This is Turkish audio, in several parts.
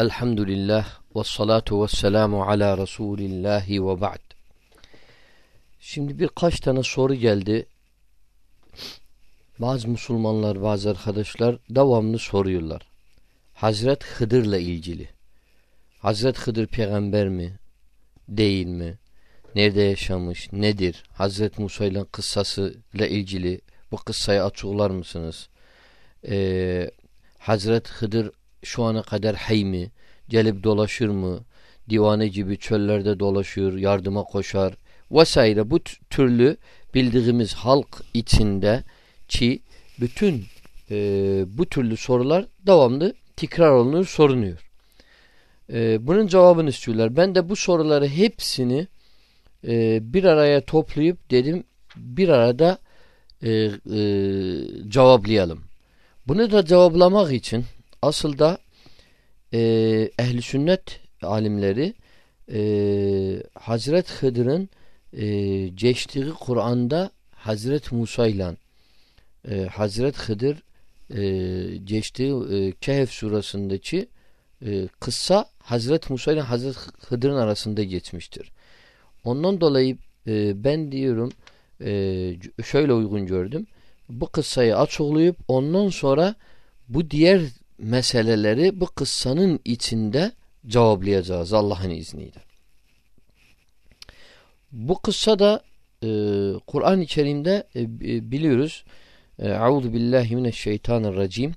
Elhamdülillah ve salatu ve selamu ala Resulillahi ve ba'd. Şimdi birkaç tane soru geldi. Bazı Müslümanlar, bazı arkadaşlar devamlı soruyorlar. Hazret Hıdır'la ilgili. Hazret Hıdır peygamber mi? Değil mi? Nerede yaşamış? Nedir? Hazret Musa ile kıssasıyla ilgili bu kıssayı açıklar mısınız? Ee, Hazret Hıdır şu ana kadar hay mi? Gelip dolaşır mı? Divane gibi çöllerde dolaşıyor, yardıma koşar vesaire. Bu türlü bildiğimiz halk içinde ki bütün e, bu türlü sorular devamlı tekrar olunur, sorunuyor. E, bunun cevabını istiyorlar. Ben de bu soruları hepsini e, bir araya toplayıp dedim bir arada e, e, cevaplayalım. Bunu da cevaplamak için asıl da e, ehli sünnet alimleri e, Hazret Hıdır'ın e, geçtiği Kur'an'da Hazret Musa ile e, Hazret Hıdır e, geçtiği e, Kehf surasındaki e, kıssa Hazret Musa ile Hazret Hıdır'ın arasında geçmiştir. Ondan dolayı e, ben diyorum e, şöyle uygun gördüm. Bu kıssayı açıklayıp ondan sonra bu diğer meseleleri bu kıssanın içinde cevaplayacağız Allah'ın izniyle. Bu kıssa da e, Kur'an-ı Kerim'de e, biliyoruz. Euzu billahi mineşşeytanirracim.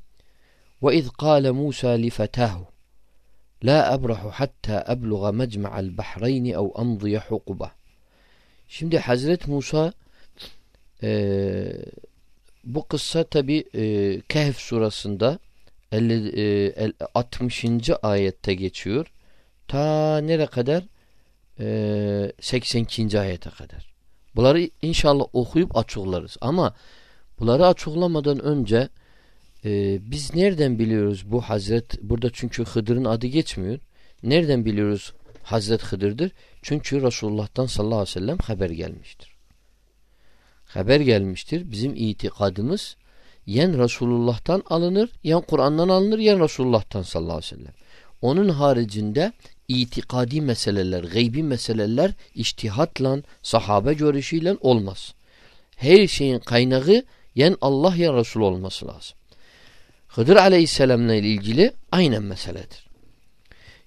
Ve iz kâle Musa li fetahu La ebrahu hatta ebluğa mecma'al bahreyni ev amdiye hukuba. Şimdi Hazret Musa e, bu kıssa tabi e, Kehf surasında 50, e, 60. ayette geçiyor. Ta nere kadar? E, 82. ayete kadar. Bunları inşallah okuyup açıklarız. Ama bunları açıklamadan önce e, biz nereden biliyoruz bu Hazret burada çünkü Hıdır'ın adı geçmiyor. Nereden biliyoruz Hazret Hıdır'dır? Çünkü Resulullah'tan sallallahu aleyhi ve sellem haber gelmiştir. Haber gelmiştir. Bizim itikadımız yen Resulullah'tan alınır, yen Kur'an'dan alınır, yen Resulullah'tan sallallahu aleyhi ve sellem. Onun haricinde itikadi meseleler, gaybi meseleler iştihatla, sahabe görüşüyle olmaz. Her şeyin kaynağı yen Allah ya Resul olması lazım. Hıdır aleyhisselamla ilgili aynen meseledir.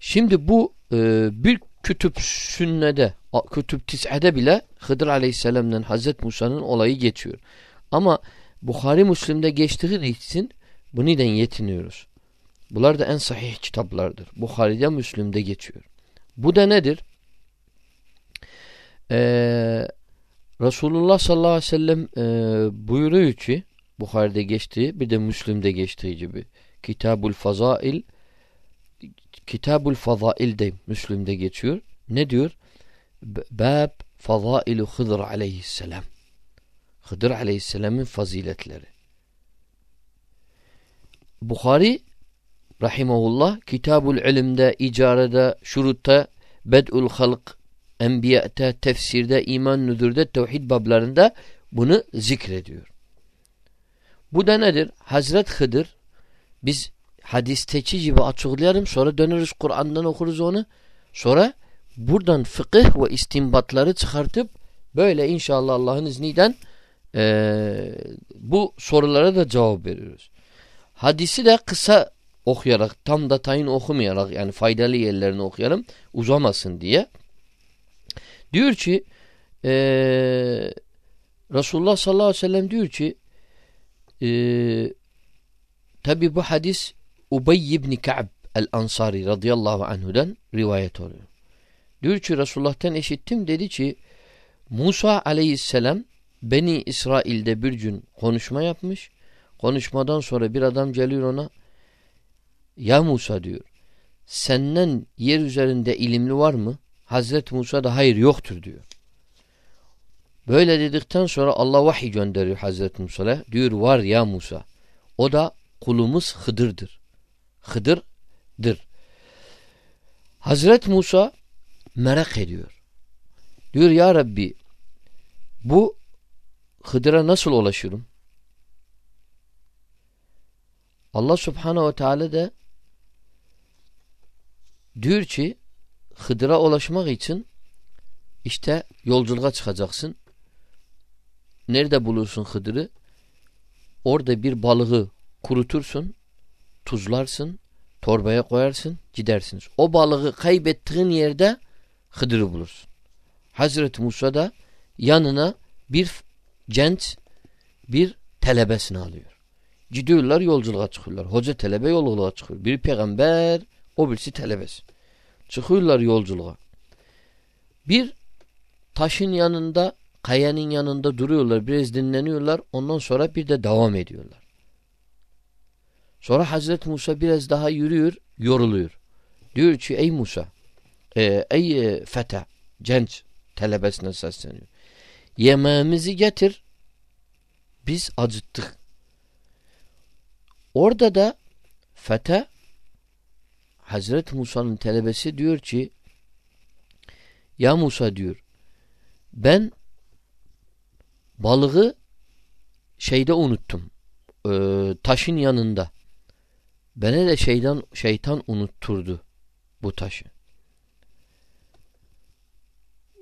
Şimdi bu e, bir kütüp sünnede, kütüp tis'ede bile Hıdır aleyhisselamla Hazreti Musa'nın olayı geçiyor. Ama Bukhari Müslim'de geçtiği için buniden yetiniyoruz. Bunlar da en sahih kitaplardır. Bukhari'de Müslim'de geçiyor. Bu da nedir? Ee, Resulullah sallallahu aleyhi ve sellem e, buyuruyor ki Bukhari'de geçtiği bir de Müslim'de geçtiği gibi Kitabul Fazail Kitabul Fazail de Müslim'de geçiyor. Ne diyor? Bab Fazailu Hıdır aleyhisselam. Hıdır aleyhisselamın faziletleri. Bukhari rahimahullah Kitabul ilimde, icarede, şurutta, bed'ul halk, enbiya'ta, tefsirde, iman nüdürde, tevhid bablarında bunu zikrediyor. Bu da nedir? Hazret Hıdır biz hadisteki gibi açıklayalım sonra döneriz Kur'an'dan okuruz onu. Sonra buradan fıkıh ve istimbatları çıkartıp böyle inşallah Allah'ın izniyle e, bu sorulara da cevap veriyoruz. Hadisi de kısa okuyarak tam da tayin okumayarak yani faydalı yerlerini okuyalım uzamasın diye. Diyor ki e, Resulullah sallallahu aleyhi ve sellem diyor ki e, tabi bu hadis Ubey ibn Ka'b el-Ansari radıyallahu anhu'dan rivayet oluyor. Diyor ki Resulullah'tan eşittim dedi ki Musa aleyhisselam Beni İsrail'de bir gün konuşma yapmış. Konuşmadan sonra bir adam geliyor ona Ya Musa diyor senden yer üzerinde ilimli var mı? Hazreti Musa da hayır yoktur diyor. Böyle dedikten sonra Allah vahiy gönderiyor Hazreti Musa'ya. Diyor var ya Musa. O da kulumuz Hıdır'dır. Hıdır'dır. Hazreti Musa merak ediyor. Diyor ya Rabbi bu Hıdır'a nasıl ulaşırım? Allah subhanehu ve teala de diyor ki Hıdır'a ulaşmak için işte yolculuğa çıkacaksın. Nerede bulursun Hıdır'ı? Orada bir balığı kurutursun, tuzlarsın, torbaya koyarsın, gidersiniz. O balığı kaybettiğin yerde Hıdır'ı bulursun. Hazreti Musa da yanına bir genç bir telebesini alıyor. Gidiyorlar yolculuğa çıkıyorlar. Hoca telebe yolculuğa çıkıyor. Bir peygamber o birisi telebesi. Çıkıyorlar yolculuğa. Bir taşın yanında kayanın yanında duruyorlar. Biraz dinleniyorlar. Ondan sonra bir de devam ediyorlar. Sonra Hazreti Musa biraz daha yürüyor. Yoruluyor. Diyor ki ey Musa e, ey e, feta genç telebesine sesleniyor. Yemeğimizi getir biz acıttık. Orada da fete Hazreti Musa'nın telebesi diyor ki ya Musa diyor ben balığı şeyde unuttum. E, taşın yanında. Bana de şeyden şeytan unutturdu bu taşı.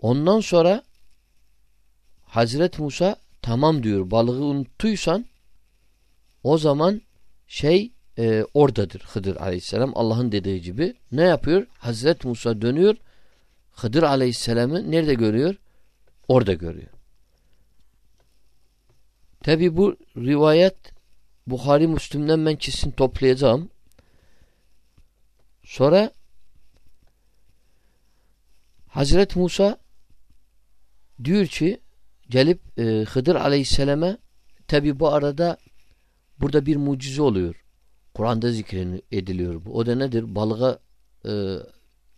Ondan sonra Hazreti Musa tamam diyor balığı unuttuysan o zaman şey e, oradadır Hıdır aleyhisselam Allah'ın dediği gibi. Ne yapıyor? Hazreti Musa dönüyor Hıdır aleyhisselamı nerede görüyor? Orada görüyor. Tabi bu rivayet Bukhari Müslüm'den ben kesin toplayacağım. Sonra Hazret Musa diyor ki gelip e, Hıdır Aleyhisselam'a tabi bu arada burada bir mucize oluyor. Kur'an'da zikrediliyor bu. O da nedir? Balığa e,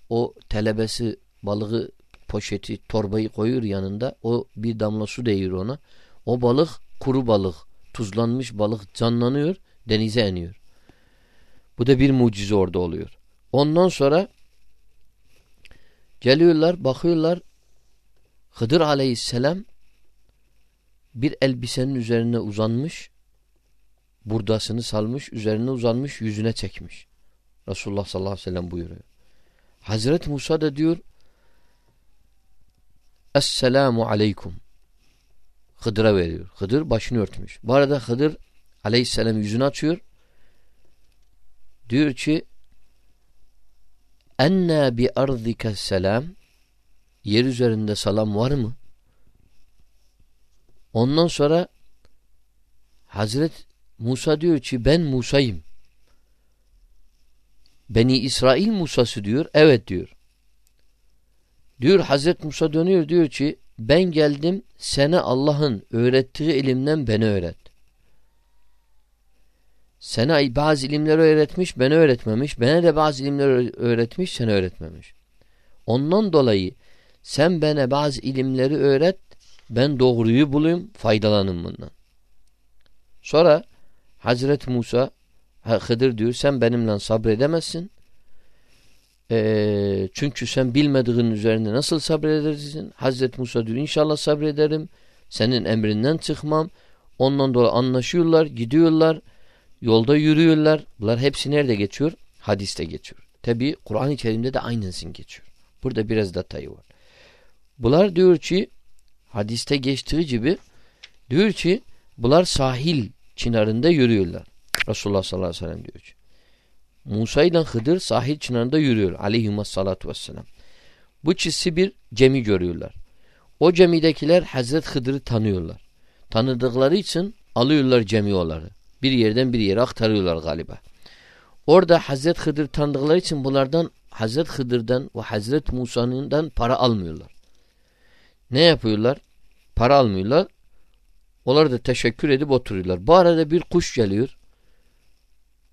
o telebesi balığı poşeti torbayı koyuyor yanında. O bir damla su değiyor ona. O balık kuru balık tuzlanmış balık canlanıyor denize iniyor. Bu da bir mucize orada oluyor. Ondan sonra geliyorlar bakıyorlar Hıdır aleyhisselam bir elbisenin üzerine uzanmış burdasını salmış üzerine uzanmış yüzüne çekmiş. Resulullah sallallahu aleyhi ve sellem buyuruyor. Hazreti Musa da diyor Esselamu aleykum Hıdır'a veriyor. Hıdır başını örtmüş. Bu arada Hıdır aleyhisselam yüzünü açıyor. Diyor ki Enna bi ardike selam Yer üzerinde salam var mı? Ondan sonra Hazret Musa diyor ki ben Musa'yım. Beni İsrail Musa'sı diyor. Evet diyor. Diyor Hazret Musa dönüyor diyor ki ben geldim sana Allah'ın öğrettiği ilimden beni öğret. Sana bazı ilimleri öğretmiş, beni öğretmemiş. Bana de bazı ilimleri öğretmiş, seni öğretmemiş. Ondan dolayı sen bana bazı ilimleri öğret, ben doğruyu bulayım, faydalanın bundan. Sonra Hazreti Musa, Hıdır diyor, sen benimle sabredemezsin. E, çünkü sen bilmediğin üzerinde nasıl sabredersin? Hazreti Musa diyor inşallah sabrederim. Senin emrinden çıkmam. Ondan dolayı anlaşıyorlar, gidiyorlar. Yolda yürüyorlar. Bunlar hepsi nerede geçiyor? Hadiste geçiyor. Tabi Kur'an-ı Kerim'de de aynısın geçiyor. Burada biraz detayı var. Bunlar diyor ki hadiste geçtiği gibi diyor ki bunlar sahil çınarında yürüyorlar. Resulullah sallallahu aleyhi ve sellem diyor ki Musa ile Hıdır sahil çınarında yürüyor aleyhissalatu vesselam. Bu çizsi bir cemi görüyorlar. O cemidekiler Hazret Hıdır'ı tanıyorlar. Tanıdıkları için alıyorlar cemiyoları. Bir yerden bir yere aktarıyorlar galiba. Orada Hazret Hıdır tanıdıkları için bunlardan Hazret Hıdır'dan ve Hazret Musa'nından para almıyorlar. Ne yapıyorlar? Para almıyorlar. Onlar da teşekkür edip oturuyorlar. Bu arada bir kuş geliyor.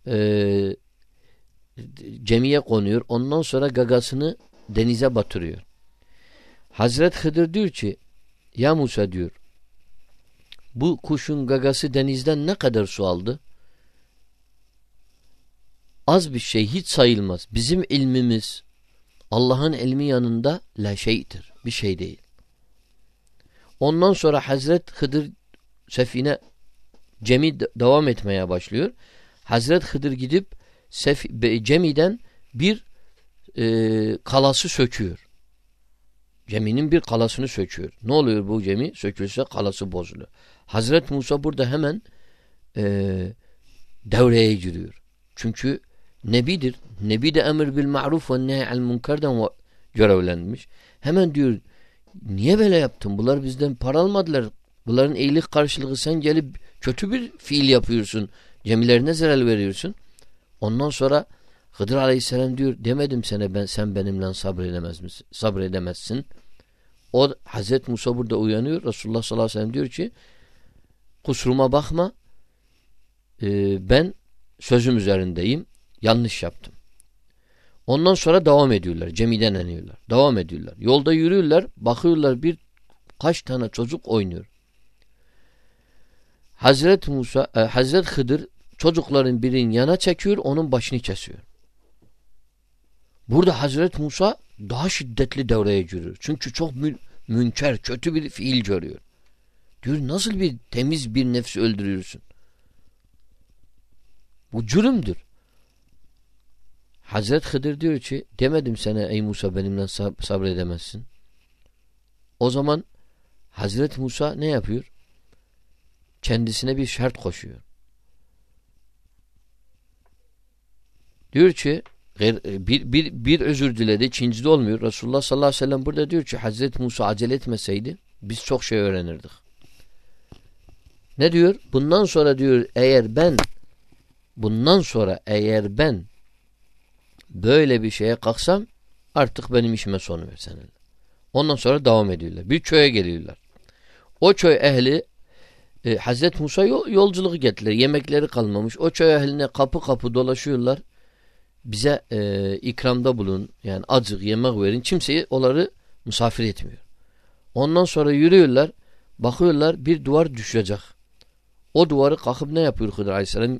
Ee, cemiye konuyor. Ondan sonra gagasını denize batırıyor. Hazret Hıdır diyor ki ya Musa diyor bu kuşun gagası denizden ne kadar su aldı? Az bir şey hiç sayılmaz. Bizim ilmimiz Allah'ın ilmi yanında la şeydir. Bir şey değil. Ondan sonra Hazret Hıdır sefine cemi devam etmeye başlıyor. Hazret Hıdır gidip Sef Cemi'den bir e, kalası söküyor. Geminin bir kalasını söküyor. Ne oluyor bu gemi? Sökülse kalası bozuluyor. Hazret Musa burada hemen e, devreye giriyor. Çünkü Nebidir. Nebi de emir bil ma'ruf ve nehy'el münkerden görevlenmiş. Hemen diyor niye böyle yaptın? Bunlar bizden para almadılar. Bunların iyilik karşılığı sen gelip kötü bir fiil yapıyorsun. Gemilerine zarar veriyorsun. Ondan sonra Hıdır Aleyhisselam diyor demedim sana ben sen benimle sabredemez misin? Sabredemezsin. O Hazreti Musa burada uyanıyor. Resulullah sallallahu aleyhi ve sellem diyor ki kusuruma bakma. Ee, ben sözüm üzerindeyim. Yanlış yaptım. Ondan sonra devam ediyorlar. Cemiden iniyorlar. Devam ediyorlar. Yolda yürüyorlar. Bakıyorlar bir kaç tane çocuk oynuyor. Hazreti Musa, e, Hazreti Hıdır çocukların birinin yana çekiyor, onun başını kesiyor. Burada Hazreti Musa daha şiddetli devreye giriyor. Çünkü çok mü münker, kötü bir fiil görüyor. Diyor nasıl bir temiz bir nefsi öldürüyorsun? Bu cürümdür. Hazret Hıdır diyor ki demedim sana ey Musa benimle sab sabredemezsin. O zaman Hazret Musa ne yapıyor? Kendisine bir şart koşuyor. Diyor ki bir, bir, bir özür diledi. İkincide olmuyor. Resulullah sallallahu aleyhi ve sellem burada diyor ki Hazreti Musa acele etmeseydi biz çok şey öğrenirdik. Ne diyor? Bundan sonra diyor eğer ben bundan sonra eğer ben böyle bir şeye kalksam artık benim işime son ver seninle. Ondan sonra devam ediyorlar. Bir köye geliyorlar. O köy ehli e, Hazreti Musa yol, yolculuk getiriyor. Yemekleri kalmamış. O köy ehline kapı kapı dolaşıyorlar. Bize e, ikramda bulun. Yani acık yemek verin. Kimseyi onları misafir etmiyor. Ondan sonra yürüyorlar. Bakıyorlar bir duvar düşecek. O duvarı kalkıp ne yapıyor Hıdır Aleyhisselam?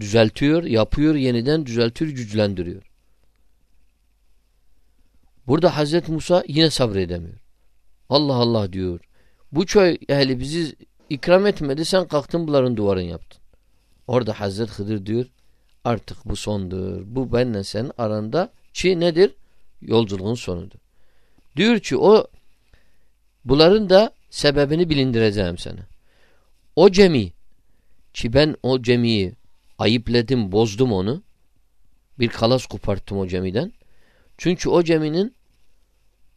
Düzeltiyor, yapıyor, yeniden düzeltiyor, güçlendiriyor. Burada Hazreti Musa yine sabredemiyor. Allah Allah diyor. Bu köy ehli bizi ikram etmedi sen kalktın bunların duvarını yaptın. Orada Hazreti Hıdır diyor artık bu sondur. Bu benle sen aranda ki nedir? Yolculuğun sonudur. Diyor ki o bunların da sebebini bilindireceğim sana. O cemi ki ben o cemiyi ayıpladım, bozdum onu. Bir kalas koparttım o cemiden. Çünkü o ceminin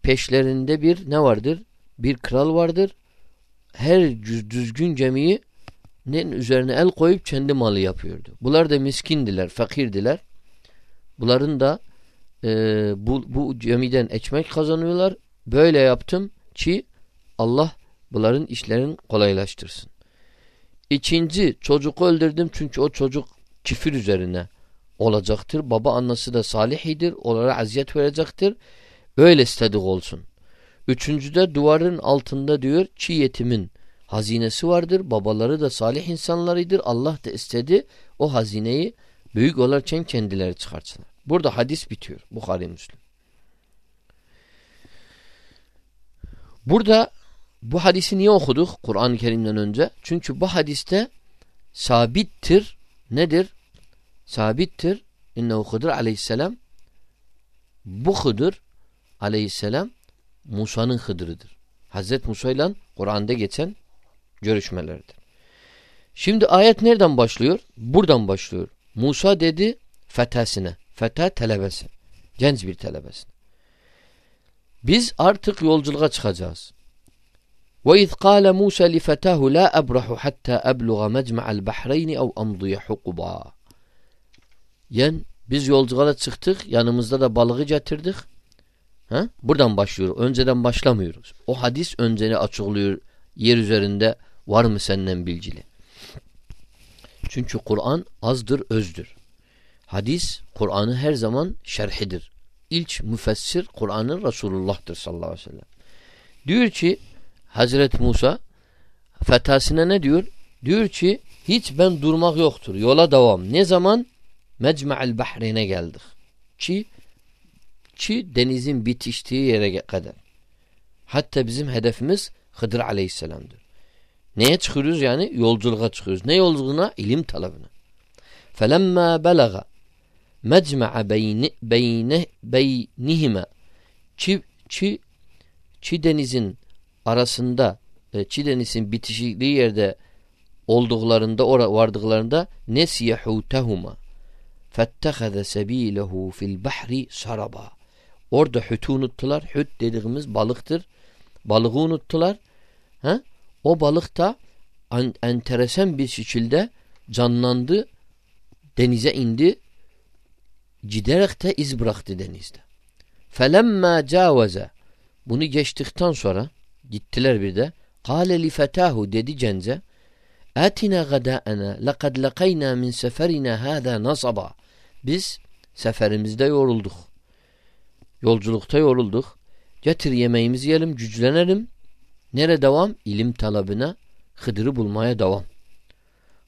peşlerinde bir ne vardır? Bir kral vardır. Her düzgün cemiyi üzerine el koyup kendi malı yapıyordu. Bunlar da miskindiler, fakirdiler. Bunların da e, bu, bu cemiden ekmek kazanıyorlar. Böyle yaptım ki Allah bunların işlerini kolaylaştırsın. İkinci çocuk öldürdüm çünkü o çocuk kifir üzerine olacaktır. Baba annesi de salihidir. Onlara aziyet verecektir. Öyle istedik olsun. Üçüncüde duvarın altında diyor çiğ yetimin hazinesi vardır. Babaları da salih insanlarıdır. Allah da istedi o hazineyi büyük olarken kendileri çıkartsınlar. Burada hadis bitiyor. Bukhari Müslüm. Burada bu hadisi niye okuduk Kur'an-ı Kerim'den önce? Çünkü bu hadiste sabittir. Nedir? Sabittir. İnnehu Hıdır aleyhisselam bu Hıdır aleyhisselam Musa'nın Hıdır'ıdır. Hazreti Musa ile Kur'an'da geçen görüşmelerdir. Şimdi ayet nereden başlıyor? Buradan başlıyor. Musa dedi fetesine. Fete telebesi. Genç bir telebesi. Biz artık yolculuğa çıkacağız. وإذ قال موسى لفتاه لا أبرح حتى أبلغ مجمع البحرين أو أمضي حقبا Yani biz yolculuğa çıktık yanımızda da balığı getirdik. Ha? Buradan başlıyor. Önceden başlamıyoruz. O hadis önceni açıklıyor. Yer üzerinde var mı senden bilgili? Çünkü Kur'an azdır, özdür. Hadis Kur'an'ı her zaman şerhidir. İlk müfessir Kur'an'ın Resulullah'tır sallallahu aleyhi ve sellem. Diyor ki Hazreti Musa fetasine ne diyor? Diyor ki hiç ben durmak yoktur. Yola devam. Ne zaman? Mecmu'l Bahreyn'e geldik. Ki ki denizin bitiştiği yere kadar. Hatta bizim hedefimiz Hıdır Aleyhisselam'dır. Neye çıkıyoruz yani? Yolculuğa çıkıyoruz. Ne yolculuğuna? İlim talabına. فَلَمَّا بَلَغَ mecma'a beyni, beyne, beynihime çi, çi, çi denizin arasında e, çi denizin bitişikliği yerde olduklarında ora vardıklarında nesiyehutehuma fettehaze sebilehu fil bahri saraba. Orada hütü unuttular. Hüt dediğimiz balıktır. Balığı unuttular. Ha? o balık da en, enteresan bir şekilde canlandı denize indi. Giderek de iz bıraktı denizde. Felemma cavaze bunu geçtikten sonra gittiler bir de kâle li fetahu dedi cence Atina gadâena lekad lekayna min seferina hâzâ nasaba. Biz seferimizde yorulduk. Yolculukta yorulduk. Getir yemeğimizi yiyelim, güçlenelim. Nere devam? İlim talabına, Hıdır'ı bulmaya devam.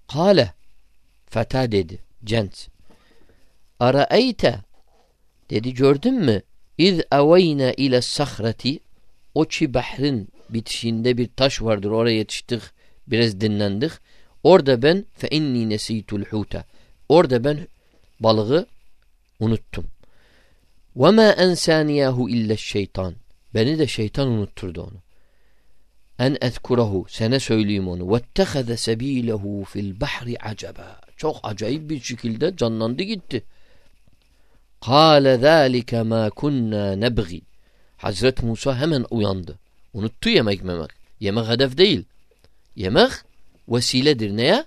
Kale, feta dedi, cent. Araeyte, dedi gördün mü? İz eveyne ile sahreti, o çi bahrin bitişinde bir taş vardır, oraya yetiştik, biraz dinlendik. Orada ben fe inni nesitul huta. Orada ben balığı unuttum. Ve ma ensaniyahu illa şeytan. Beni de şeytan unutturdu onu. En ezkurahu. Sana söyleyeyim onu. Vettehaze sebilehu fil bahri acaba. Çok acayip bir şekilde canlandı gitti. Kale zâlike mâ kunnâ nebgi. Hazret Musa hemen uyandı. Unuttu yemek memek. Yemek hedef değil. Yemek vesiledir neye?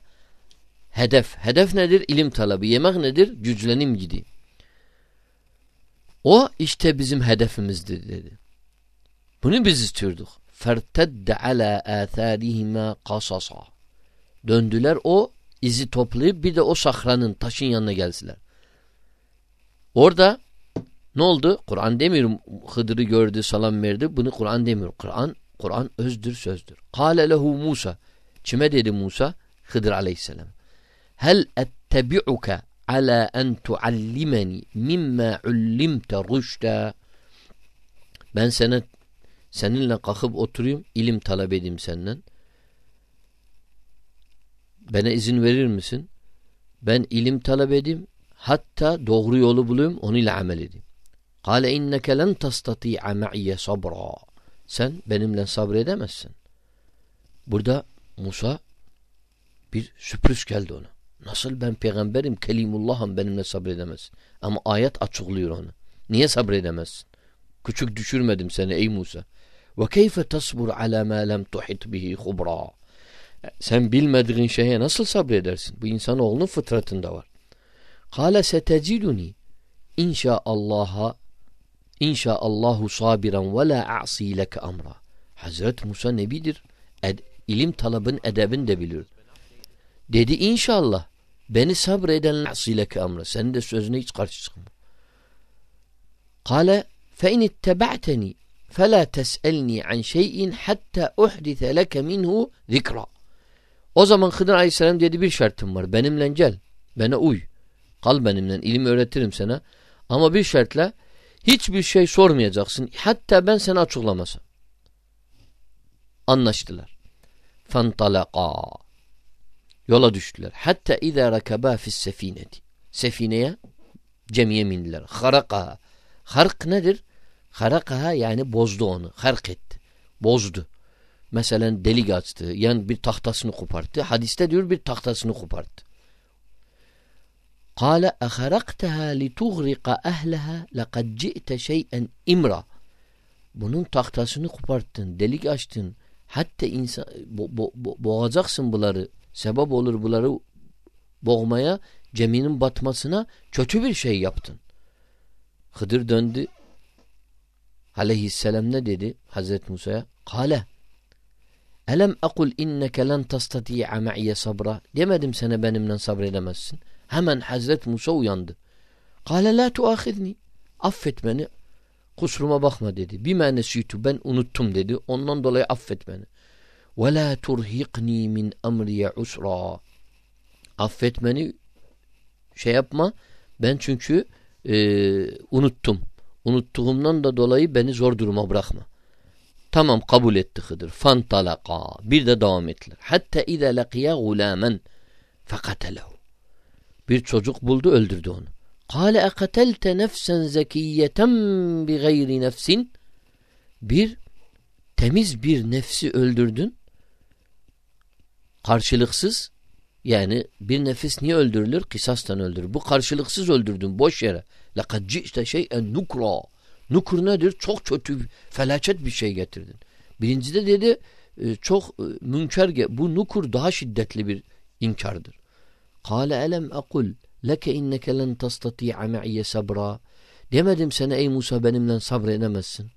Hedef. Hedef nedir? İlim talabı. Yemek nedir? Güclenim gidi. O işte bizim hedefimizdir dedi. Bunu biz istiyorduk. Fertedde ala atharihima kasasa. Döndüler o izi toplayıp bir de o sahranın taşın yanına gelsiler. Orada ne oldu? Kur'an demiyorum Hıdır'ı gördü salam verdi. Bunu Kur'an demiyor. Kur'an Kur'an özdür sözdür. Kale lehu Musa. Kime dedi Musa? Hıdır aleyhisselam. Hel ettebi'uke ala en tuallimeni mimma ullimte rüşte. Ben sana seninle kalkıp oturayım, ilim talep edeyim senden. Bana izin verir misin? Ben ilim talep edeyim, hatta doğru yolu bulayım, onunla amel edeyim. Kale inneke len tastati'a ma'iye sabra. Sen benimle sabredemezsin. Burada Musa bir sürpriz geldi ona. Nasıl ben peygamberim, kelimullahım benimle sabredemez. Ama ayet açıklıyor onu. Niye sabredemezsin? Küçük düşürmedim seni ey Musa. Ve keyfe tasbur ala ma lem tuhit bihi hubra. Sen bilmediğin şeye nasıl sabredersin? Bu insanoğlunun fıtratında var. Kale seteciduni inşaallaha inşaallahu sabiran ve la a'si leke amra. Hazret Musa nebidir. Ed, ilim talabın edebini de bilir. Dedi inşallah beni sabreden asileke amra. Senin de sözüne hiç karşı çıkma. Kale fe in itteba'teni فَلَا تَسْأَلْنِي عَنْ شَيْءٍ حَتَّى اُحْدِثَ لَكَ مِنْهُ ذِكْرًا O zaman Hıdır Aleyhisselam dedi bir şartım var. Benimle gel. Bana uy. Kal benimle. ilim öğretirim sana. Ama bir şartla Hiçbir şey sormayacaksın. Hatta ben sana açıklamasam. Anlaştılar. Fantalaka. Yola düştüler. Hatta izâ rakabâ fissefineti. Sefineye cemiye bindiler. Harakaha. Hark nedir? Harakaha yani bozdu onu. Hark etti. Bozdu. Mesela delik açtı. Yani bir tahtasını koparttı. Hadiste diyor bir tahtasını koparttı. Kale eharaktaha litughriqa ehleha lekad ci'te şey'en imra. Bunun tahtasını koparttın. Delik açtın. Hatta insan bo, bo, bo, boğacaksın bunları. Sebep olur bunları boğmaya, ceminin batmasına kötü bir şey yaptın. Hıdır döndü. Aleyhisselam ne dedi Hazreti Musa'ya? Kale Elem ekul inneke len tastati'a ma'iye sabra. Demedim sana benimle sabredemezsin. Hemen Hazreti Musa uyandı. Kale la tuahizni. Affet beni. Kusuruma bakma dedi. Bima nesitu ben unuttum dedi. Ondan dolayı affet beni. Ve la turhiqni min emriye usra. Affet beni. Şey yapma. Ben çünkü e, unuttum. Unuttuğumdan da dolayı beni zor duruma bırakma. Tamam kabul etti Hıdır. Fantalaka. Bir de devam ettiler. Hatta ize lakiya gulamen fekatelehu. Bir çocuk buldu öldürdü onu. Kale ekatelte nefsen zekiyeten bi gayri nefsin bir temiz bir nefsi öldürdün karşılıksız yani bir nefis niye öldürülür? Kısastan öldürülür. Bu karşılıksız öldürdün boş yere. لَقَدْ جِئْتَ شَيْئًا nukra. Nukur nedir? Çok kötü, felaket bir şey getirdin. Birincide dedi e, çok e, münker, bu nukur daha şiddetli bir inkardır. Kale elem akul leke inneke len tastati'a me'ye sabra. Demedim sana ey Musa benimle sabredemezsin.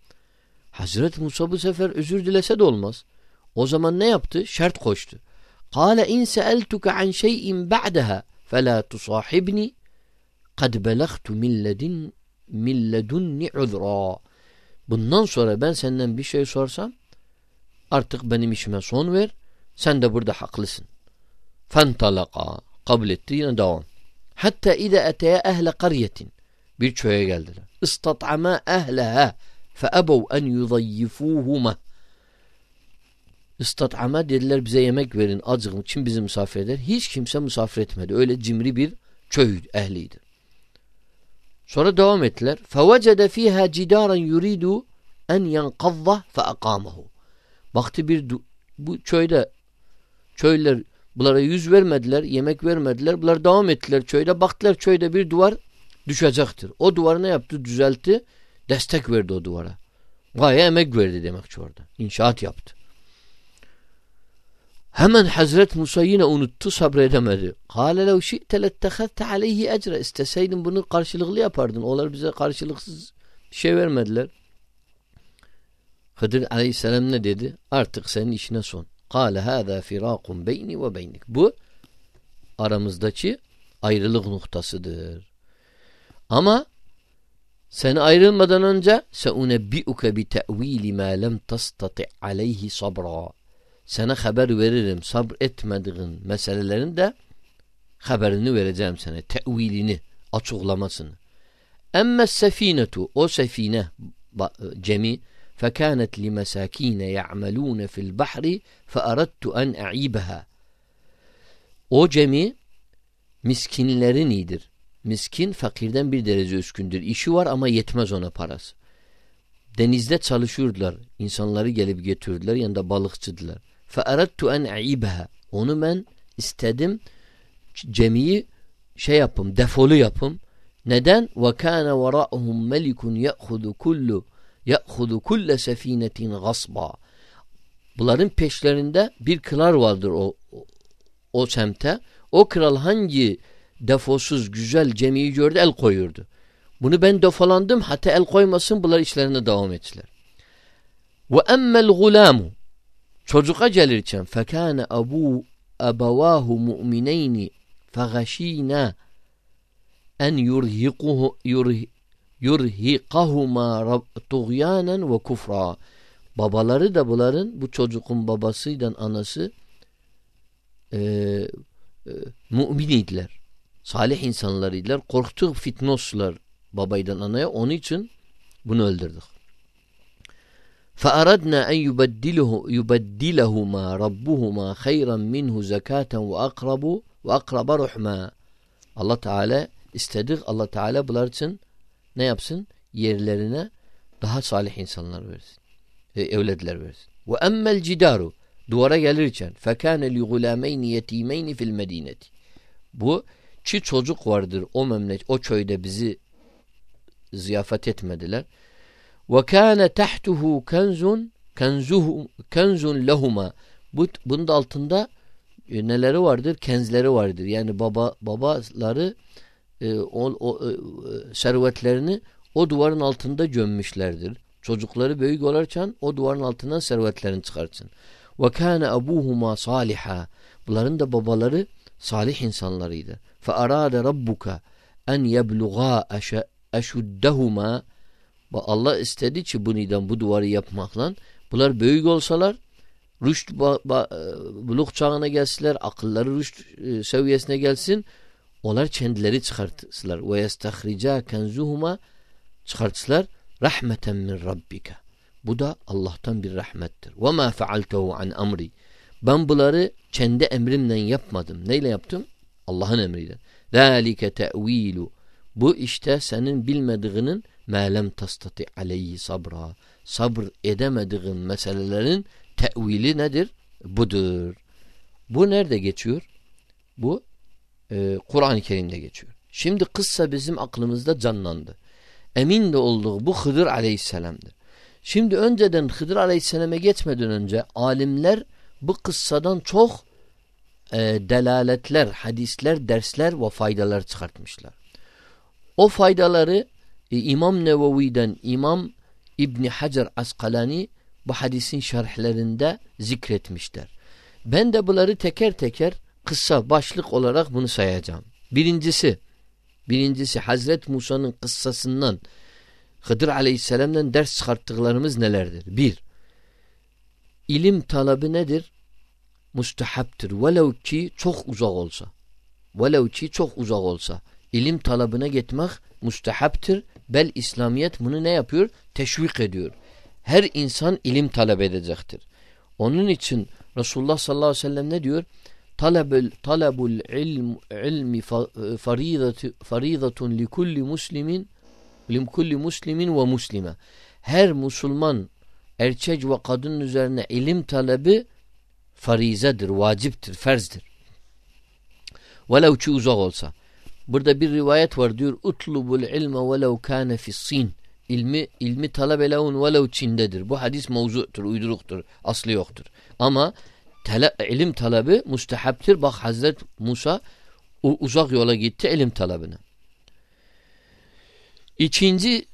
Hazreti Musa bu sefer özür dilese de olmaz. O zaman ne yaptı? Şart koştu. Kale in seeltuke an şey'in ba'daha fela tusahibni kad belagtu milledin milledunni uzra. Bundan sonra ben senden bir şey sorsam artık benim işime son ver. Sen de burada haklısın. Fentalaka Kabul etti yine devam. Hatta ide eteye ehle karyetin. Bir köye geldiler. İstat'ama ehleha feebev en yuzayyifuhuma. İstat'ama dediler bize yemek verin acıkım. Kim bizi misafir eder? Hiç kimse misafir etmedi. Öyle cimri bir köy ehliydi. Sonra devam ettiler. Fevecede fiha cidaran yuridu en yankazza feakamahu. Baktı bir bu köyde köyler bunlara yüz vermediler, yemek vermediler. Bunlar devam ettiler köyde. Baktılar köyde bir duvar düşecektir. O duvarı ne yaptı? Düzeltti. Destek verdi o duvara. Gaya emek verdi demek ki orada. İnşaat yaptı. Hemen Hazret Musa yine unuttu sabredemedi. Kale lev şi'te lettehezte aleyhi ecre. İsteseydin bunu karşılıklı yapardın. Onlar bize karşılıksız şey vermediler. Hıdır aleyhisselam ne dedi? Artık senin işine son. Kale hâzâ firâkun beyni ve beynik. Bu aramızdaki ayrılık noktasıdır. Ama sen ayrılmadan önce seunebbi'uke bi te'vili ma lem tastati aleyhi sabra sana haber veririm sabr etmediğin meselelerin de haberini vereceğim sana. Tevilini, açıklamasını. Emme sefinetu o sefine cemi فكانت لمساكين يعملون في البحر فأردت أن أعيبها O cemi miskinlerin iyidir. Miskin fakirden bir derece üskündür. İşi var ama yetmez ona parası. Denizde çalışıyordular. İnsanları gelip getirdiler. Yanında balıkçıdılar. فَاَرَدْتُ en اَعِبَهَا Onu ben istedim cemiyi şey yapım, defolu yapım. Neden? وَكَانَ وَرَأُهُمْ مَلِكٌ يَأْخُذُ كُلُّ يَأْخُذُ كُلَّ سَف۪ينَةٍ غَصْبًا Bunların peşlerinde bir kral vardır o, o, o semte. O kral hangi defosuz güzel cemiyi gördü el koyurdu. Bunu ben defolandım hatta el koymasın bunlar işlerine devam ettiler. Ve emmel gulamu Çocuğa gelirken fekâne abu ebevâhu mu'mineyni fegaşînâ en yurhiquhu yurhiqahuma tuğyanen ve kufra. Babaları da bunların bu çocuğun babasıyla anası e, e, müminiydiler. Salih insanlarıydılar. Korktuk fitnoslar babaydan anaya. Onun için bunu öldürdük. فأردنا أن يبدله يبدلهما ربهما خيرا منه زكاة وأقرب وأقرب رحما Allah Teala istedik Allah Teala bunlar için ne yapsın? Yerlerine daha salih insanlar versin. E, evletler versin. Ve emmel cidaru duvara gelirken fekâne li gulâmeyni yetimeyni fil medineti. Bu çi çocuk vardır o memleket o köyde bizi ziyafet etmediler. Ve kâne tahtuhu kenzun kenzuhu kenzun lehuma. Bu, bunun da altında e, neleri vardır? Kenzleri vardır. Yani baba babaları e, o, o e, servetlerini o duvarın altında gömmüşlerdir. Çocukları büyük olarken o duvarın altından servetlerini çıkartsın. Ve kâne abuhuma saliha. Bunların da babaları salih insanlarıydı. Fe arade rabbuka en yebluğa eşuddehuma Allah istedi ki buniden bu duvarı yapmakla bunlar büyük olsalar rüşt buluk çağına gelsinler akılları rüşt e, seviyesine gelsin onlar kendileri çıkartsınlar ve yestahrica kenzuhuma çıkartsınlar rahmeten min rabbika bu da Allah'tan bir rahmettir ve ma fealtehu an amri ben bunları kendi emrimle yapmadım neyle yaptım Allah'ın emriyle zalike te'vilu Bu işte senin bilmediğinin melem tastati aleyhi sabra. Sabır edemediğin meselelerin tevili nedir? Budur. Bu nerede geçiyor? Bu e, Kur'an-ı Kerim'de geçiyor. Şimdi kıssa bizim aklımızda canlandı. Emin de olduğu bu Hıdır aleyhisselamdır. Şimdi önceden Hıdır aleyhisselame geçmeden önce alimler bu kıssadan çok e, delaletler, hadisler, dersler ve faydalar çıkartmışlar. O faydaları e, İmam Nevevi'den İmam İbni Hacer Askalani bu hadisin şerhlerinde zikretmişler. Ben de bunları teker teker kısa başlık olarak bunu sayacağım. Birincisi, birincisi Hazret Musa'nın kıssasından Hıdır Aleyhisselam'dan ders çıkarttıklarımız nelerdir? Bir, ilim talabı nedir? Mustahaptır. Velev ki çok uzak olsa. Velev ki çok uzak olsa. İlim talabına gitmek mustahaptır. Bel İslamiyet bunu ne yapıyor? Teşvik ediyor. Her insan ilim talep edecektir. Onun için Resulullah sallallahu aleyhi ve sellem ne diyor? Talabul, talabul ilm, ilmi faridatun li kulli muslimin kulli muslimin ve muslime. Her Müslüman erkek ve kadın üzerine ilim talebi farizedir, vaciptir, ferzdir. Velev ki uzak olsa. Burada bir rivayet var diyor utlubul ilme velev kâne fissin. İlmi, ilmi talep elevun velev Çin'dedir. Bu hadis mevzu'tur, uyduruktur, aslı yoktur. Ama tele, ilim talebi müstehaptir. Bak Hazret Musa uzak yola gitti ilim talebine. İkinci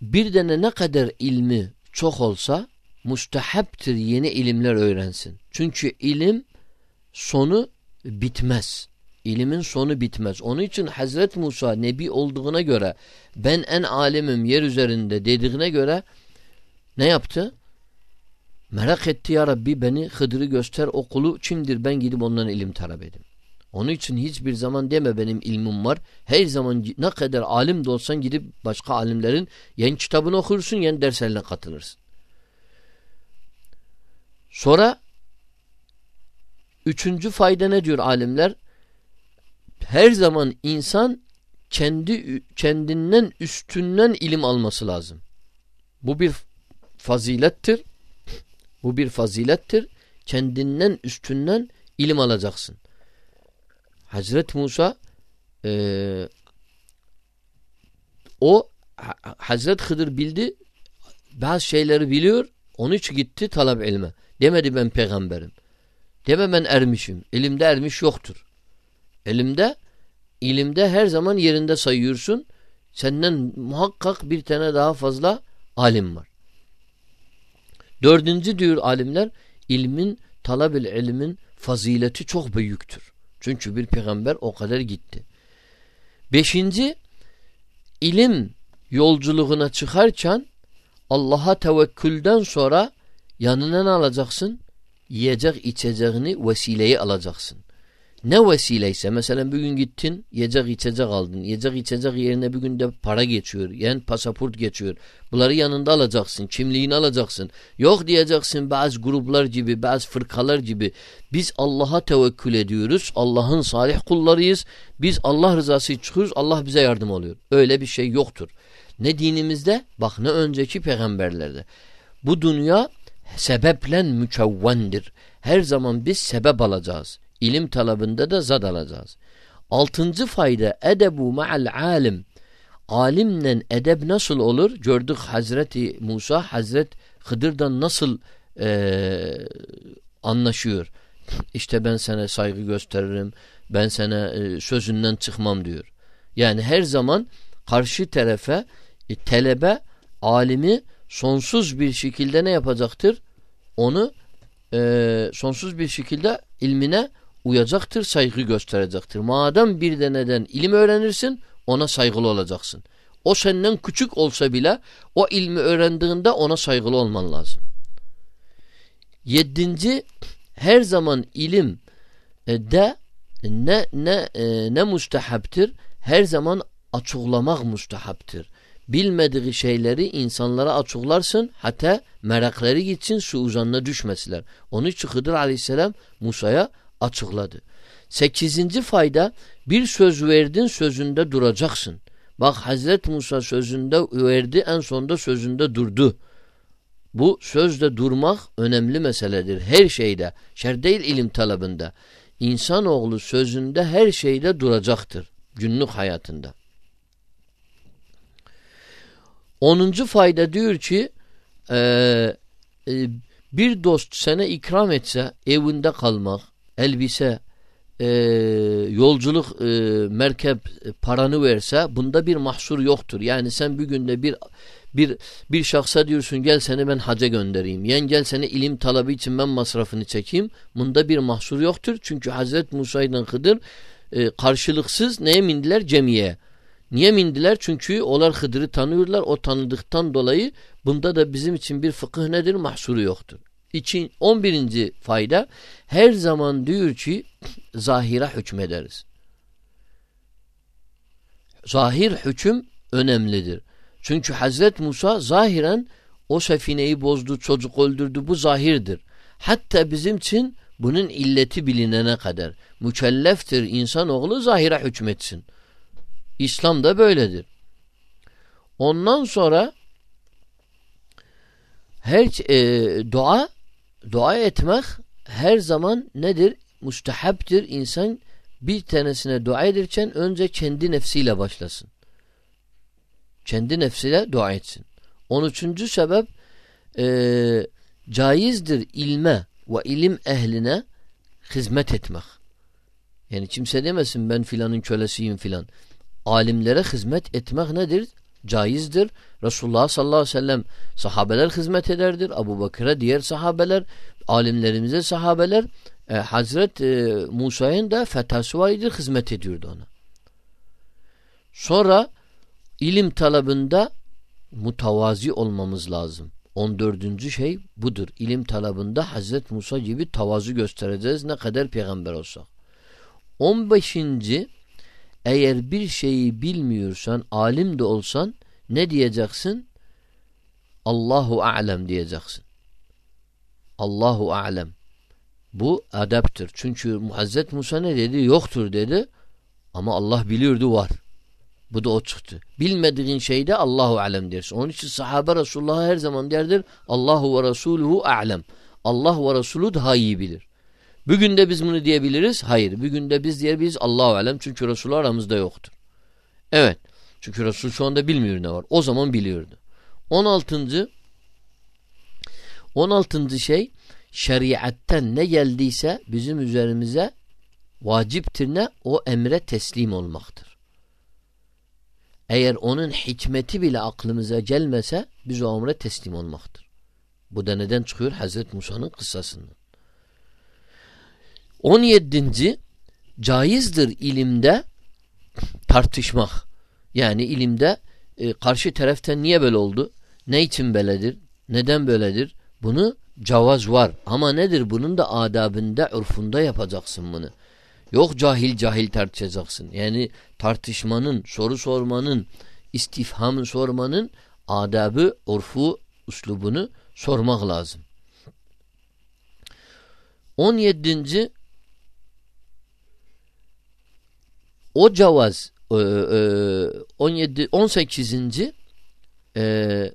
bir tane ne kadar ilmi çok olsa mustahaptır yeni ilimler öğrensin. Çünkü ilim sonu bitmez. İlimin sonu bitmez. Onun için Hazret Musa Nebi olduğuna göre ben en alimim yer üzerinde dediğine göre ne yaptı? Merak etti ya Rabbi beni Hıdır'ı göster okulu kimdir ben gidip ondan ilim talep edeyim. Onun için hiçbir zaman deme benim ilmim var. Her zaman ne kadar alim de olsan gidip başka alimlerin yen kitabını okursun yen derslerine katılırsın. Sonra üçüncü fayda ne diyor alimler? Her zaman insan kendi kendinden üstünden ilim alması lazım. Bu bir fazilettir. Bu bir fazilettir. Kendinden üstünden ilim alacaksın. Hazret Musa e, o Hazret Hıdır bildi bazı şeyleri biliyor onun için gitti talep ilme. Demedi ben peygamberim. Deme ben ermişim. Elimde ermiş yoktur. Elimde ilimde her zaman yerinde sayıyorsun. Senden muhakkak bir tane daha fazla alim var. Dördüncü diyor alimler ilmin talabil ilmin fazileti çok büyüktür. Çünkü bir peygamber o kadar gitti. Beşinci ilim yolculuğuna çıkarken Allah'a tevekkülden sonra yanına ne alacaksın? Yiyecek içeceğini vesileyi alacaksın. Ne vesileyse mesela bugün gittin yiyecek içecek aldın. Yiyecek içecek yerine bugün de para geçiyor. Yani pasaport geçiyor. Bunları yanında alacaksın. Kimliğini alacaksın. Yok diyeceksin bazı gruplar gibi bazı fırkalar gibi. Biz Allah'a tevekkül ediyoruz. Allah'ın salih kullarıyız. Biz Allah rızası çıkıyoruz. Allah bize yardım oluyor. Öyle bir şey yoktur. Ne dinimizde bak ne önceki peygamberlerde. Bu dünya sebeplen mükevvendir. Her zaman biz sebep alacağız. İlim talabında da zad alacağız. Altıncı fayda edebu ma'al alim. Alimle edeb nasıl olur? Gördük Hazreti Musa Hazret Hıdır'dan nasıl e, anlaşıyor. İşte ben sana saygı gösteririm. Ben sana e, sözünden çıkmam diyor. Yani her zaman karşı tarafa e, telebe alimi sonsuz bir şekilde ne yapacaktır? Onu e, sonsuz bir şekilde ilmine uyacaktır, saygı gösterecektir. Madem bir de neden ilim öğrenirsin, ona saygılı olacaksın. O senden küçük olsa bile o ilmi öğrendiğinde ona saygılı olman lazım. Yedinci, her zaman ilim e, de ne ne e, ne müstehaptır? Her zaman açıklamak müstehaptır. Bilmediği şeyleri insanlara açıklarsın hatta merakları gitsin su uzanına düşmesiler. Onun için Hıdır aleyhisselam Musa'ya açıkladı. Sekizinci fayda bir söz verdin sözünde duracaksın. Bak Hazreti Musa sözünde verdi en sonunda sözünde durdu. Bu sözde durmak önemli meseledir. Her şeyde. Şer değil ilim talabında. İnsanoğlu sözünde her şeyde duracaktır. Günlük hayatında. Onuncu fayda diyor ki e, e, bir dost sana ikram etse evinde kalmak, elbise, e, yolculuk e, merkep paranı verse bunda bir mahsur yoktur. Yani sen bir günde bir bir bir şahsa diyorsun gel seni ben haca göndereyim. Yen gel seni ilim talabı için ben masrafını çekeyim. Bunda bir mahsur yoktur. Çünkü Hazreti Musa ile Hıdır e, karşılıksız neye mindiler? Cemiye. Niye mindiler? Çünkü onlar Hıdır'ı tanıyorlar. O tanıdıktan dolayı bunda da bizim için bir fıkıh nedir? Mahsuru yoktur. İçin 11. fayda her zaman diyor ki zahire hükmederiz. Zahir hüküm önemlidir. Çünkü Hazret Musa zahiren o sefineyi bozdu, çocuk öldürdü. Bu zahirdir. Hatta bizim için bunun illeti bilinene kadar mükelleftir insanoğlu zahire hükmetsin. İslam da böyledir. Ondan sonra her e, dua dua etmek her zaman nedir? Müstehaptir. İnsan bir tanesine dua ederken önce kendi nefsiyle başlasın. Kendi nefsiyle dua etsin. On üçüncü sebep e, caizdir ilme ve ilim ehline hizmet etmek. Yani kimse demesin ben filanın kölesiyim filan. Alimlere hizmet etmek nedir? Caizdir. Resulullah sallallahu aleyhi ve sellem sahabeler hizmet ederdir. Abu Bakır'a diğer sahabeler, alimlerimize sahabeler e, Hazret e, Musa'nın da fetası vardır hizmet ediyordu ona. Sonra ilim talabında mutavazi olmamız lazım. 14. şey budur. İlim talabında Hazret Musa gibi tavazu göstereceğiz ne kadar peygamber olsak. 15. Eğer bir şeyi bilmiyorsan, alim de olsan ne diyeceksin? Allahu alem diyeceksin. Allahu alem. Bu adaptır. Çünkü Hazret Musa ne dedi? Yoktur dedi. Ama Allah biliyordu var. Bu da o çıktı. Bilmediğin şeyde Allahu alem dersin. Onun için sahabe Resulullah her zaman derdir Allahu ve Resuluhu alem. Allah ve Resulü daha iyi bilir. Bugün de biz bunu diyebiliriz. Hayır. Bugün de biz diyebiliriz Allahu alem. Çünkü Resulullah aramızda yoktur. Evet. Çünkü Resul şu anda bilmiyor ne var. O zaman biliyordu. 16. 16. şey şeriatten ne geldiyse bizim üzerimize vaciptir ne? O emre teslim olmaktır. Eğer onun hikmeti bile aklımıza gelmese biz o emre teslim olmaktır. Bu da neden çıkıyor? Hazreti Musa'nın kıssasından. 17. Caizdir ilimde tartışmak. Yani ilimde e, karşı taraftan niye böyle oldu? Ne için böyledir? Neden böyledir? Bunu cavaz var. Ama nedir? Bunun da adabında, urfunda yapacaksın bunu. Yok cahil cahil tartışacaksın. Yani tartışmanın, soru sormanın, istifhamı sormanın adabı, urfu, uslubunu sormak lazım. 17. O cavaz 17 18. E,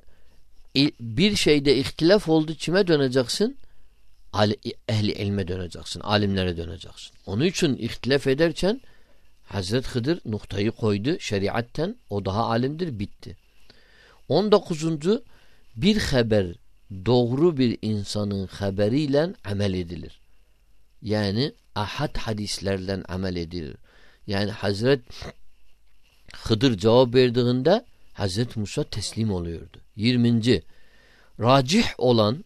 bir şeyde ihtilaf oldu kime döneceksin? ehli ilme döneceksin. Alimlere döneceksin. Onun için ihtilaf ederken Hazret Hıdır noktayı koydu şeriatten. O daha alimdir. Bitti. 19. Bir haber doğru bir insanın haberiyle amel edilir. Yani ahad hadislerden amel edilir. Yani Hazret Hıdır cevap verdiğinde Hazret Musa teslim oluyordu. 20. Racih olan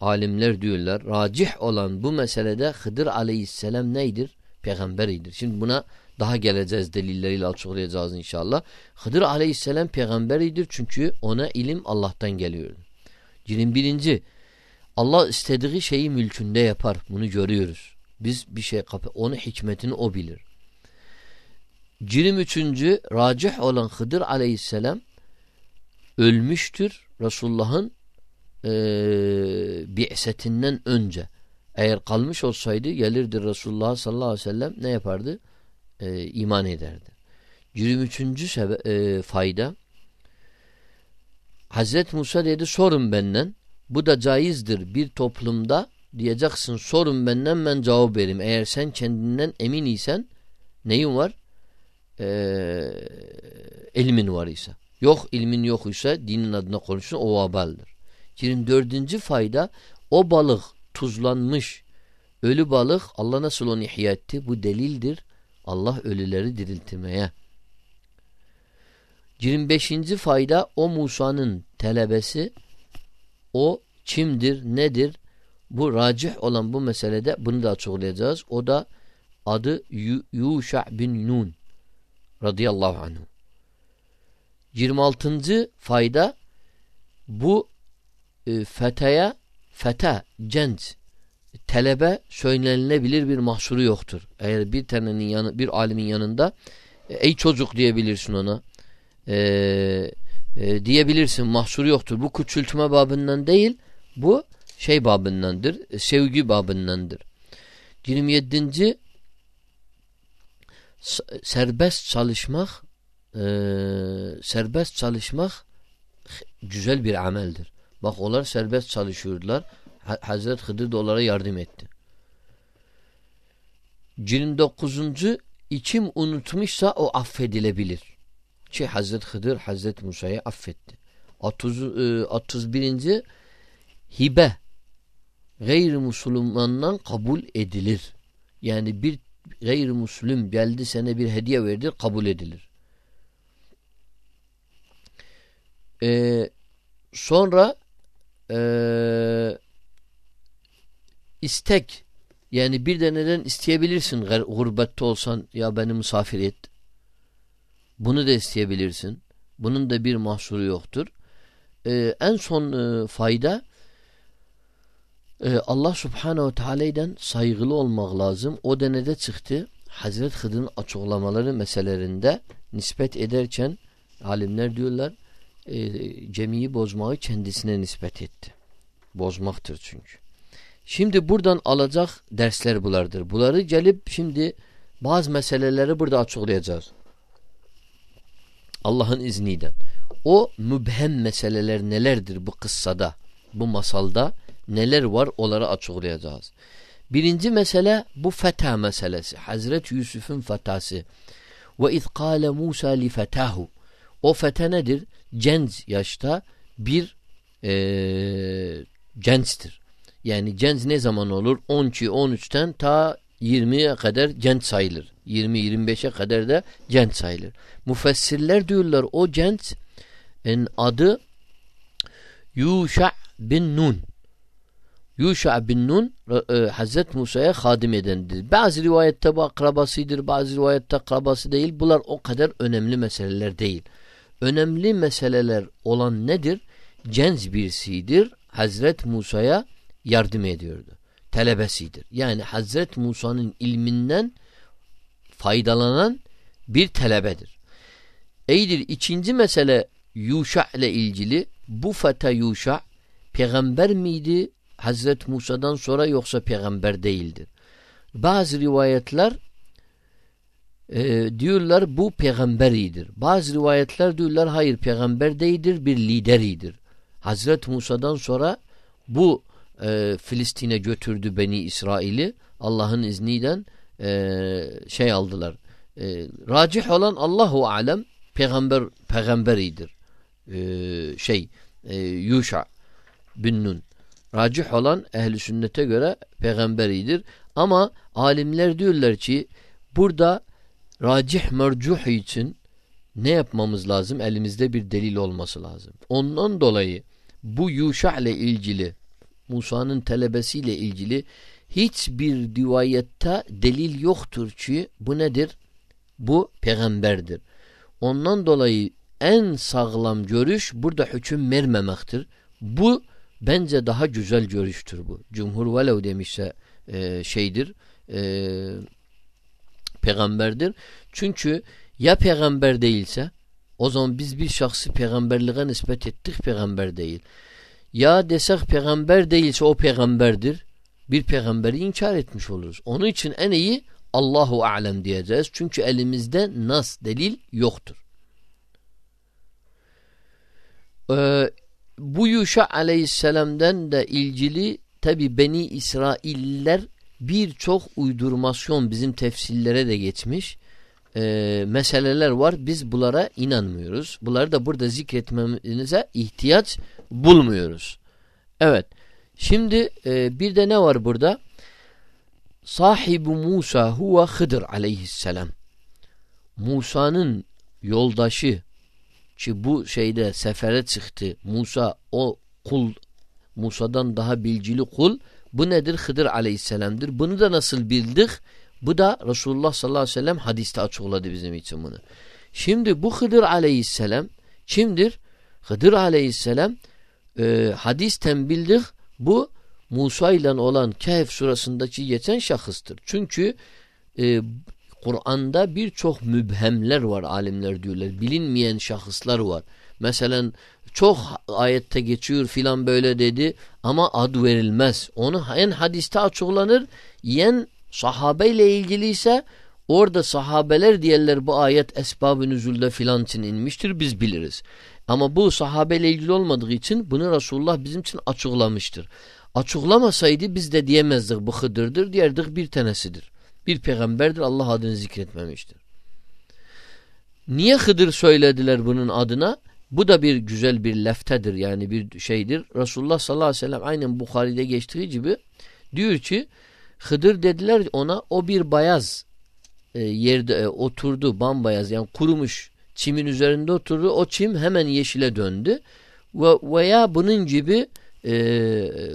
alimler diyorlar. Racih olan bu meselede Hıdır aleyhisselam neydir? Peygamberidir. Şimdi buna daha geleceğiz delilleriyle açıklayacağız inşallah. Hıdır aleyhisselam peygamberidir çünkü ona ilim Allah'tan geliyor. 21. Allah istediği şeyi mülkünde yapar. Bunu görüyoruz. Biz bir şey kapı onu hikmetini o bilir. 23. racih olan Hıdır aleyhisselam ölmüştür Resulullah'ın e, bi'setinden önce. Eğer kalmış olsaydı gelirdi Resulullah sallallahu aleyhi ve sellem ne yapardı? E, iman ederdi. 23. E, fayda Hazret Musa dedi sorun benden. Bu da caizdir bir toplumda diyeceksin sorun benden ben cevap vereyim. Eğer sen kendinden emin isen neyin var? Ee, ilmin var ise. Yok ilmin yok ise dinin adına konuşsun o vabaldir. 24. fayda o balık tuzlanmış ölü balık Allah nasıl onu ihya etti? Bu delildir. Allah ölüleri diriltmeye. 25. fayda o Musa'nın telebesi o kimdir, nedir? Bu racih olan bu meselede bunu da açıklayacağız. O da adı Yuşa bin Nun radıyallahu anh. 26. fayda bu e, fetaya feta, genç, telebe söylenilebilir bir mahsuru yoktur. Eğer bir tanenin yanı, bir alimin yanında e, ey çocuk diyebilirsin ona. E, e, diyebilirsin mahsuru yoktur. Bu küçültme babından değil bu şey babındandır. E, sevgi babındandır. 27. serbest çalışmak e, serbest çalışmak güzel bir ameldir. Bak onlar serbest çalışıyordular. Hazret Hıdır da onlara yardım etti. 29. içim unutmuşsa o affedilebilir. Ki Hazret Hıdır Hazret Musa'yı affetti. 30, 31. E, hibe gayrimüslimden kabul edilir. Yani bir gayrimüslim geldi sana bir hediye verdi kabul edilir. Ee, sonra ee, istek yani bir de neden isteyebilirsin gurbette olsan ya beni misafir et. Bunu da isteyebilirsin. Bunun da bir mahsuru yoktur. Ee, en son e, fayda e, Allah subhanehu teala'dan saygılı olmak lazım. O denede çıktı. Hazret Hıdır'ın açıklamaları meselelerinde nispet ederken alimler diyorlar e, cemiyi bozmayı kendisine nispet etti. Bozmaktır çünkü. Şimdi buradan alacak dersler bulardır. Bunları gelip şimdi bazı meseleleri burada açıklayacağız. Allah'ın izniyle. O mübhem meseleler nelerdir bu kıssada, bu masalda neler var onları açıklayacağız. Birinci mesele bu feta meselesi. Hazreti Yusuf'un fetası. Ve iz kâle Musa li fetahu. O fete nedir? Cenz yaşta bir e, gençtir. Yani cenz ne zaman olur? 12 13'ten ta 20'ye kadar genç sayılır. 20-25'e kadar da genç sayılır. Müfessirler diyorlar o genç en adı Yuşa bin Nun. Yuşa bin Nun e, Hazret Musa'ya hadim edendir. Bazı rivayette bu akrabasıdır, bazı rivayette akrabası değil. Bunlar o kadar önemli meseleler değil. Önemli meseleler olan nedir? Cenz birisidir. Hazret Musa'ya yardım ediyordu. Telebesidir. Yani Hazret Musa'nın ilminden faydalanan bir telebedir. Eydir ikinci mesele Yuşa ile ilgili bu fete Yuşa peygamber miydi Hazret Musa'dan sonra yoksa peygamber değildir. Bazı rivayetler e, diyorlar bu peygamberidir. Bazı rivayetler diyorlar hayır peygamber değildir bir lideridir. Hazret Musa'dan sonra bu e, Filistin'e götürdü Beni İsrail'i Allah'ın izniyle e, şey aldılar. E, racih olan Allahu alem peygamber peygamberidir. E, şey e, Yuşa bin Nun. Racih olan ehli sünnete göre peygamberidir. Ama alimler diyorlar ki burada racih mercuh için ne yapmamız lazım? Elimizde bir delil olması lazım. Ondan dolayı bu Yuşa ile ilgili Musa'nın telebesiyle ilgili hiçbir rivayette delil yoktur ki bu nedir? Bu peygamberdir. Ondan dolayı en sağlam görüş burada hüküm vermemektir. Bu bence daha güzel görüştür bu. Cumhur velev demişse e, şeydir e, peygamberdir. Çünkü ya peygamber değilse o zaman biz bir şahsı peygamberliğe nispet ettik peygamber değil. Ya desek peygamber değilse o peygamberdir. Bir peygamberi inkar etmiş oluruz. Onun için en iyi Allahu alem diyeceğiz. Çünkü elimizde nas delil yoktur. Ee, bu Yuşa aleyhisselamdan da ilgili tabi Beni İsrailler birçok uydurmasyon bizim tefsirlere de geçmiş e, meseleler var. Biz bunlara inanmıyoruz. Bunları da burada zikretmemize ihtiyaç bulmuyoruz. Evet. Şimdi e, bir de ne var burada? Sahibi Musa huve Hıdır aleyhisselam. Musa'nın yoldaşı ki bu şeyde sefere çıktı. Musa o kul Musa'dan daha bilgili kul bu nedir? Hıdır aleyhisselamdır. Bunu da nasıl bildik? Bu da Resulullah sallallahu aleyhi ve sellem hadiste açıkladı bizim için bunu. Şimdi bu Hıdır aleyhisselam kimdir? Hıdır aleyhisselam e, hadisten bildik bu Musa ile olan Kehf surasındaki geçen şahıstır. Çünkü e, Kur'an'da birçok mübhemler var alimler diyorlar. Bilinmeyen şahıslar var. Mesela çok ayette geçiyor filan böyle dedi ama ad verilmez. Onu en hadiste açıklanır yen sahabeyle ilgili ise orada sahabeler diyenler bu ayet esbab-ı nüzulde filan için inmiştir biz biliriz. Ama bu sahabeyle ilgili olmadığı için bunu Resulullah bizim için açıklamıştır. Açıklamasaydı biz de diyemezdik bu Hıdır'dır diyerdik bir tanesidir. Bir peygamberdir Allah adını zikretmemiştir. Niye Hıdır söylediler bunun adına? Bu da bir güzel bir leftedir yani bir şeydir. Resulullah sallallahu aleyhi ve sellem aynen Bukhari'de geçtiği gibi diyor ki Hıdır dediler ona o bir bayaz e, yerde e, oturdu bambayaz yani kurumuş çimin üzerinde oturdu. O çim hemen yeşile döndü. Ve veya bunun gibi e,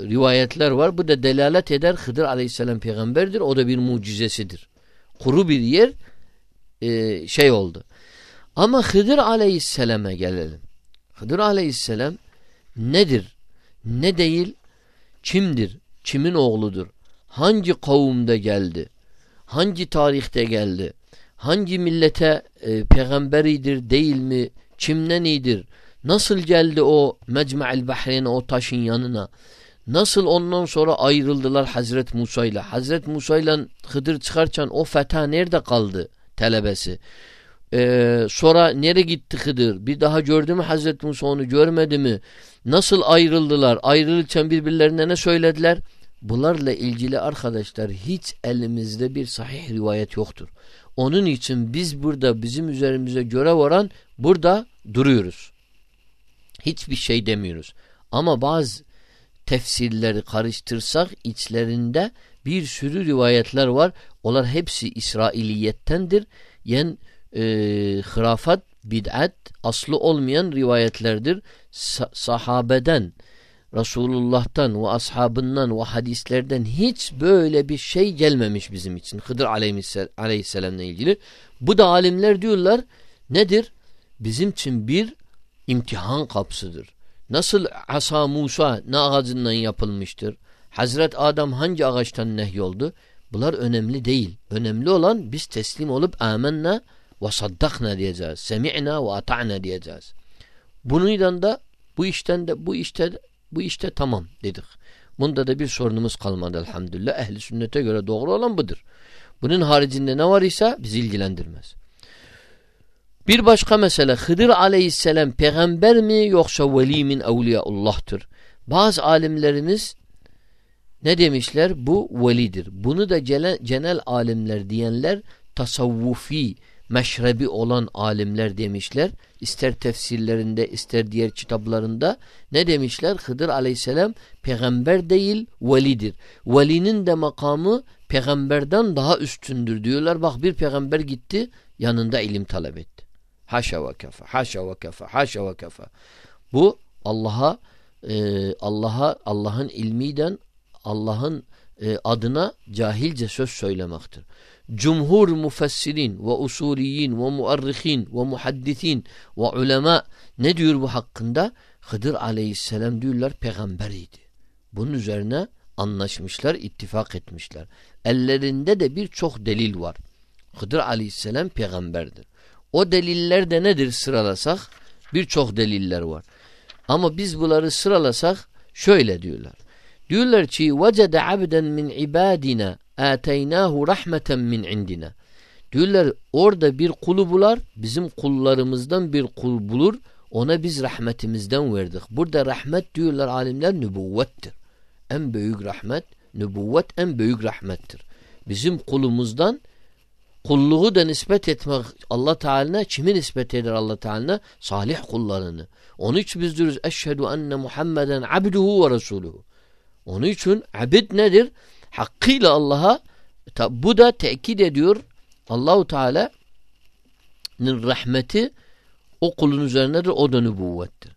rivayetler var. Bu da delalet eder Hıdır aleyhisselam peygamberdir. O da bir mucizesidir. Kuru bir yer e, şey oldu. Ama Hıdır aleyhisselame gelelim. Hıdır aleyhisselam nedir? Ne değil? Kimdir? Kimin oğludur? hangi kavumde geldi? Hangi tarihte geldi? Hangi millete e, peygamberidir değil mi? Kimden iyidir? Nasıl geldi o Mecmu'l Bahreyn'e o taşın yanına? Nasıl ondan sonra ayrıldılar Hazret Musa ile? Hazret Musa ile Hıdır çıkarken o feta nerede kaldı telebesi? Ee, sonra nereye gitti Hıdır? Bir daha gördü mü Hazret Musa onu görmedi mi? Nasıl ayrıldılar? Ayrılırken birbirlerine ne söylediler? Bunlarla ilgili arkadaşlar hiç elimizde bir sahih rivayet yoktur. Onun için biz burada bizim üzerimize göre varan burada duruyoruz. Hiçbir şey demiyoruz. Ama bazı tefsirleri karıştırsak içlerinde bir sürü rivayetler var. Onlar hepsi İsrailiyettendir. Yani e, hırafat, bid'at aslı olmayan rivayetlerdir. Sa sahabeden, Resulullah'tan ve ashabından ve hadislerden hiç böyle bir şey gelmemiş bizim için. Hıdır aleyhisselamla ilgili. Bu da alimler diyorlar nedir? Bizim için bir imtihan kapsıdır. Nasıl asa Musa ne ağacından yapılmıştır? Hazret Adam hangi ağaçtan nehyoldu? Bunlar önemli değil. Önemli olan biz teslim olup amenna ve saddakna diyeceğiz. Semi'na ve ata'na diyeceğiz. Bununla da bu işten de bu işte bu işte tamam dedik. Bunda da bir sorunumuz kalmadı elhamdülillah. Ehli sünnete göre doğru olan budur. Bunun haricinde ne var ise bizi ilgilendirmez. Bir başka mesele Hıdır aleyhisselam peygamber mi yoksa veli min evliyaullah'tır. Bazı alimlerimiz ne demişler? Bu velidir. Bunu da genel alimler diyenler tasavvufi meşrebi olan alimler demişler. İster tefsirlerinde ister diğer kitaplarında ne demişler? Hıdır aleyhisselam peygamber değil velidir. Velinin de makamı peygamberden daha üstündür diyorlar. Bak bir peygamber gitti yanında ilim talep etti. Haşa ve kafa, haşa ve kafa, haşa ve kafa. Bu Allah'a e, Allah'a Allah'ın ilmiden Allah'ın e, adına cahilce söz söylemektir cumhur mufassirin ve usuliyin ve muarrihin ve muhaddisin ve ulema ne diyor bu hakkında? Hıdır aleyhisselam diyorlar peygamberiydi. Bunun üzerine anlaşmışlar, ittifak etmişler. Ellerinde de birçok delil var. Hıdır aleyhisselam peygamberdir. O deliller de nedir sıralasak? Birçok deliller var. Ama biz bunları sıralasak şöyle diyorlar. Diyorlar ki vecede abden min ibadina ateynahu rahmeten min indina. Diyorlar orada bir kulu bular, bizim kullarımızdan bir kul bulur, ona biz rahmetimizden verdik. Burada rahmet diyorlar alimler nübüvvettir. En büyük rahmet, nübüvvet en büyük rahmettir. Bizim kulumuzdan kulluğu da nispet etmek Allah Teala'na kimi nispet eder Allah Teala'na? Salih kullarını. Onun için biz diyoruz eşhedü enne Muhammeden abduhu ve resuluhu. Onun için abid nedir? Hakkıyla Allah'a bu da tekit ediyor Allahu Teala'nın rahmeti o kulun üzerinedir. O da nübüvvettir.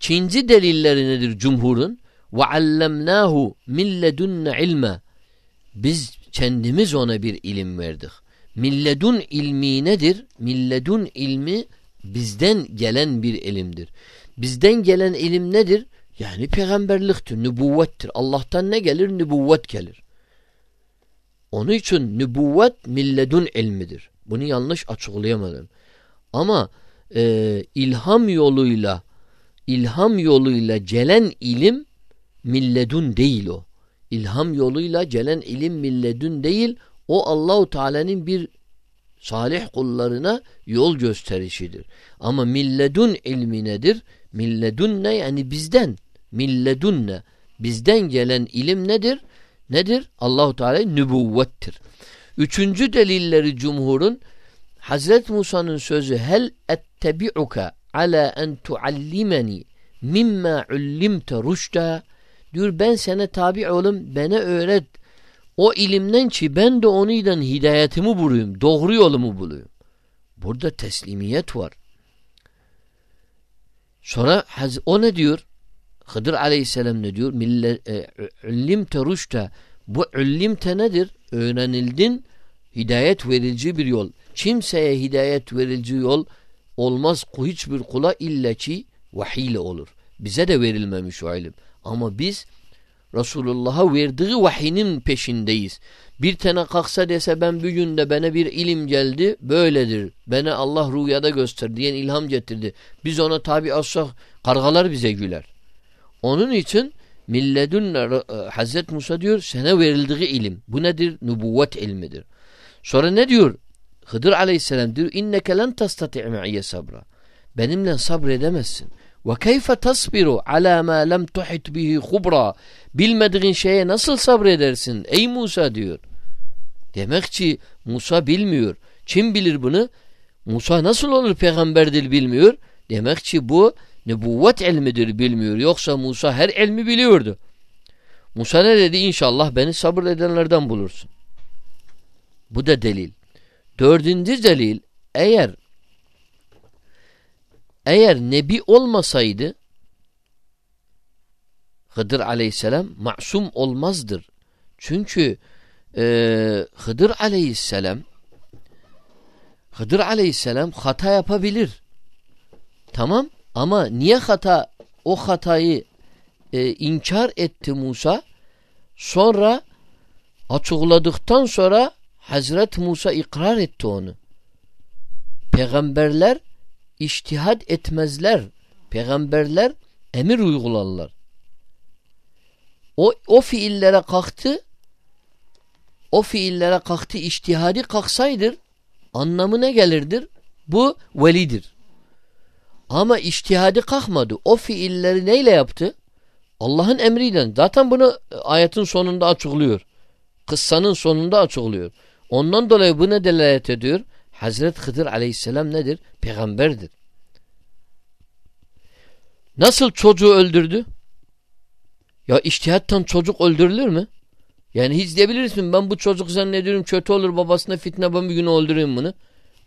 Çinci delilleri nedir cumhurun? وَعَلَّمْنَاهُ مِنْ لَدُنَّ ilme. Biz kendimiz ona bir ilim verdik. Milledun ilmi nedir? Milledun ilmi bizden gelen bir ilimdir. Bizden gelen ilim nedir? Yani peygamberliktir, nübüvvettir. Allah'tan ne gelir? Nübüvvet gelir. Onun için nübüvvet milledun ilmidir. Bunu yanlış açıklayamadım. Ama e, ilham yoluyla ilham yoluyla gelen ilim milledun değil o. İlham yoluyla gelen ilim milledun değil. O Allahu Teala'nın bir salih kullarına yol gösterişidir. Ama milledun ilmi nedir? Milledunne yani bizden. Milledunne bizden gelen ilim nedir? Nedir? Allahu Teala nübüvvettir. Üçüncü delilleri cumhurun Hazret Musa'nın sözü hel ettebi'uka ala en tuallimeni mimma ullimte rüşta diyor ben sana tabi olum bana öğret o ilimden ki ben de onuyla hidayetimi bulayım doğru yolumu bulayım. Burada teslimiyet var. Sonra o ne diyor? Hıdır aleyhisselam ne diyor? E, ullimte rüşta bu ullimte nedir? Öğrenildin hidayet verici bir yol. Kimseye hidayet verici yol olmaz hiçbir kula illa ki vahiyle olur. Bize de verilmemiş o ilim. Ama biz Resulullah'a verdiği vahinin peşindeyiz. Bir tane kalksa dese ben bir günde bana bir ilim geldi böyledir. Bana Allah rüyada göster diyen ilham getirdi. Biz ona tabi olsak kargalar bize güler. Onun için milledun e, Hazret Musa diyor sana verildiği ilim. Bu nedir? Nübüvvet ilmidir. Sonra ne diyor? Hıdır aleyhisselam diyor inneke len tastati' sabra. Benimle sabredemezsin. Keyfe tasbiru ala ma lem tuhit bihi khubra. Bilmediğin şeye nasıl sabredersin ey Musa diyor. Demek ki Musa bilmiyor. Kim bilir bunu? Musa nasıl olur peygamberdir bilmiyor. Demek ki bu nübüvvet ilmidir bilmiyor. Yoksa Musa her ilmi biliyordu. Musa ne dedi? İnşallah beni sabredenlerden bulursun. Bu da delil. Dördüncü delil eğer eğer nebi olmasaydı Hıdır aleyhisselam masum olmazdır. Çünkü e, Hıdır aleyhisselam Hıdır aleyhisselam hata yapabilir. Tamam ama niye hata o hatayı e, inkar etti Musa? Sonra açıkladıktan sonra Hazret Musa ikrar etti onu. Peygamberler iştihad etmezler. Peygamberler emir uygularlar. O, o fiillere kalktı o fiillere kalktı iştihadi kalksaydır anlamı ne gelirdir? Bu velidir. Ama iştihadi kalkmadı. O fiilleri neyle yaptı? Allah'ın emriyle. Zaten bunu ayetin sonunda açıklıyor. Kıssanın sonunda açıklıyor. Ondan dolayı bu ne delalet ediyor? Hazret Hıdır aleyhisselam nedir? Peygamberdir. Nasıl çocuğu öldürdü? Ya iştihattan çocuk öldürülür mü? Yani hiç diyebilirsin ben bu çocuk zannediyorum kötü olur babasına fitne ben bir gün öldüreyim bunu.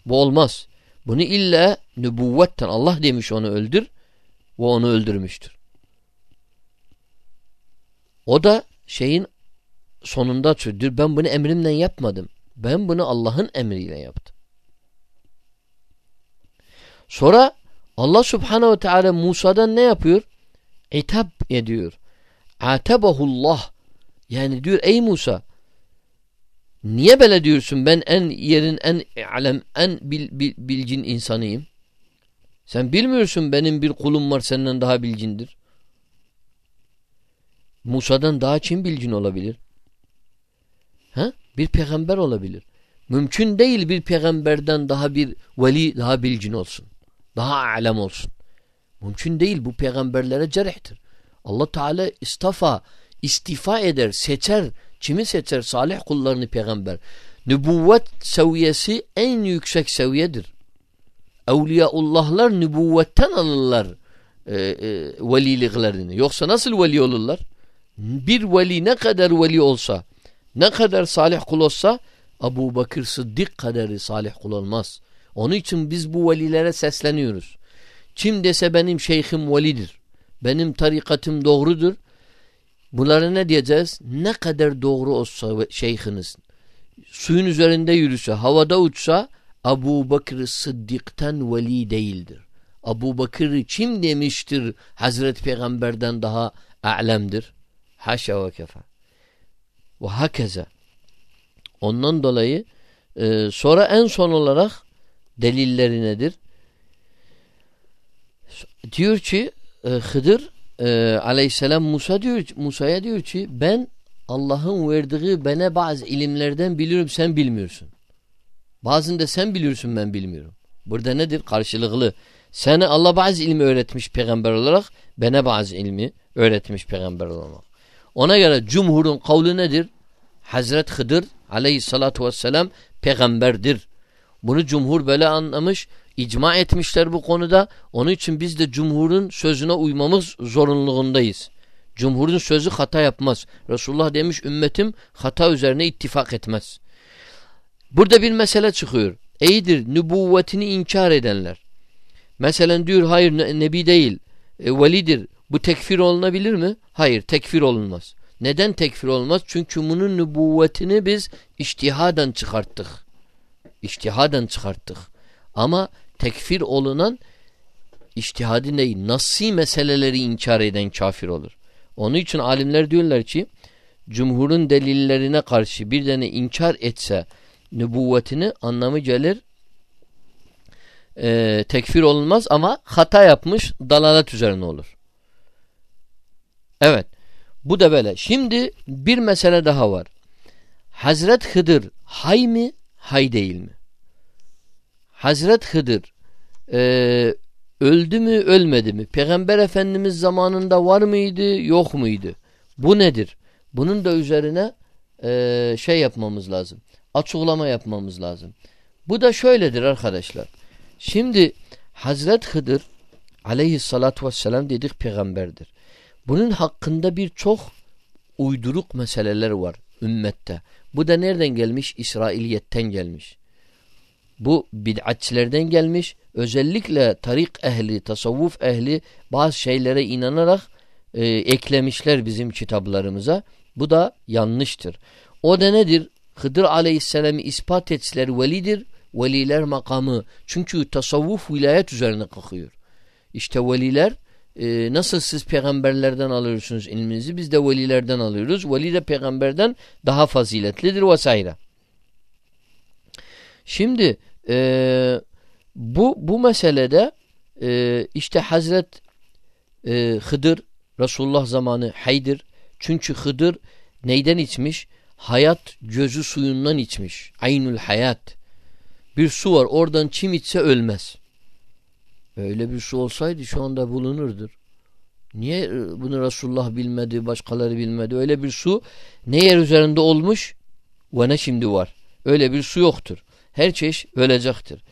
Bu olmaz. Bunu illa nübüvvetten Allah demiş onu öldür ve onu öldürmüştür. O da şeyin sonunda söylüyor. Ben bunu emrimle yapmadım. Ben bunu Allah'ın emriyle yaptım. Sonra Allah subhanehu ve teala Musa'dan ne yapıyor? İtab ediyor. Atebahullah. Yani diyor ey Musa niye böyle diyorsun ben en yerin en alem en bil, bil, bilgin insanıyım. Sen bilmiyorsun benim bir kulum var senden daha bilgindir. Musa'dan daha kim bilgin olabilir? Ha? Bir peygamber olabilir. Mümkün değil bir peygamberden daha bir veli, daha bilgin olsun. Daha alem olsun. Mümkün değil. Bu peygamberlere cerihtir. Allah Teala istafa, istifa eder, seçer. Kimi seçer? Salih kullarını peygamber. Nübüvvet seviyesi en yüksek seviyedir. Evliyaullahlar nübüvvetten alırlar e, e, veliliklerini. Yoksa nasıl veli olurlar? Bir veli ne kadar veli olsa, ne kadar salih kul olsa Abu Bakır Sıddık kadar salih kul olmaz. Onun için biz bu velilere sesleniyoruz. Kim dese benim şeyhim velidir. Benim tarikatım doğrudur. Bunlara ne diyeceğiz? Ne kadar doğru olsa şeyhiniz. Suyun üzerinde yürüse, havada uçsa Abu Bakır Sıddık'tan veli değildir. Abu Bakır kim demiştir Hazreti Peygamber'den daha a'lemdir? Haşa ve kefa. Ve hakeza. Ondan dolayı e, sonra en son olarak delilleri nedir? Diyor ki e, Hıdır e, aleyhisselam Musa diyor Musa'ya diyor ki ben Allah'ın verdiği bana bazı ilimlerden biliyorum sen bilmiyorsun. Bazında sen biliyorsun ben bilmiyorum. Burada nedir? Karşılıklı. Sana Allah bazı ilmi öğretmiş peygamber olarak bana bazı ilmi öğretmiş peygamber olarak. Ona göre cumhurun kavli nedir? Hazret Hıdır aleyhissalatu vesselam peygamberdir. Bunu cumhur böyle anlamış, icma etmişler bu konuda. Onun için biz de cumhurun sözüne uymamız zorunluluğundayız. Cumhurun sözü hata yapmaz. Resulullah demiş ümmetim hata üzerine ittifak etmez. Burada bir mesele çıkıyor. İyidir nübüvvetini inkar edenler. Mesela diyor hayır nebi değil, e, velidir. Bu tekfir olunabilir mi? Hayır tekfir olunmaz. Neden tekfir olmaz? Çünkü bunun nübüvvetini biz iştihaden çıkarttık. İştihaden çıkarttık. Ama tekfir olunan iştihadi değil. Nassi meseleleri inkar eden kafir olur. Onun için alimler diyorlar ki cumhurun delillerine karşı bir tane inkar etse nübüvvetini anlamı gelir e, tekfir olunmaz ama hata yapmış dalalet üzerine olur. Evet. Bu da böyle. Şimdi bir mesele daha var. Hazret Hıdır hay mi hay değil mi? Hazret Hıdır e, öldü mü ölmedi mi? Peygamber Efendimiz zamanında var mıydı yok muydu? Bu nedir? Bunun da üzerine e, şey yapmamız lazım. Açıklama yapmamız lazım. Bu da şöyledir arkadaşlar. Şimdi Hazret Hıdır aleyhissalatü vesselam dedik peygamberdir. Bunun hakkında birçok uyduruk meseleler var ümmette. Bu da nereden gelmiş? İsrailiyetten gelmiş. Bu bid'atçilerden gelmiş. Özellikle tarik ehli, tasavvuf ehli bazı şeylere inanarak e, eklemişler bizim kitaplarımıza. Bu da yanlıştır. O da nedir? Hıdır aleyhisselamı ispat etseler velidir. Veliler makamı. Çünkü tasavvuf vilayet üzerine kalkıyor. İşte veliler e, nasıl siz peygamberlerden alıyorsunuz ilminizi biz de velilerden alıyoruz. Veli de peygamberden daha faziletlidir vesaire. Şimdi e, bu bu meselede e, işte Hazret e, Hıdır Resulullah zamanı haydır. Çünkü Hıdır neyden içmiş? Hayat gözü suyundan içmiş. Aynül hayat. Bir su var oradan kim içse ölmez. Öyle bir su olsaydı şu anda bulunurdur. Niye e, bunu Resulullah bilmedi, başkaları bilmedi? Öyle bir su ne yer üzerinde olmuş ve ne şimdi var. Öyle bir su yoktur. Her çeşit ölecektir.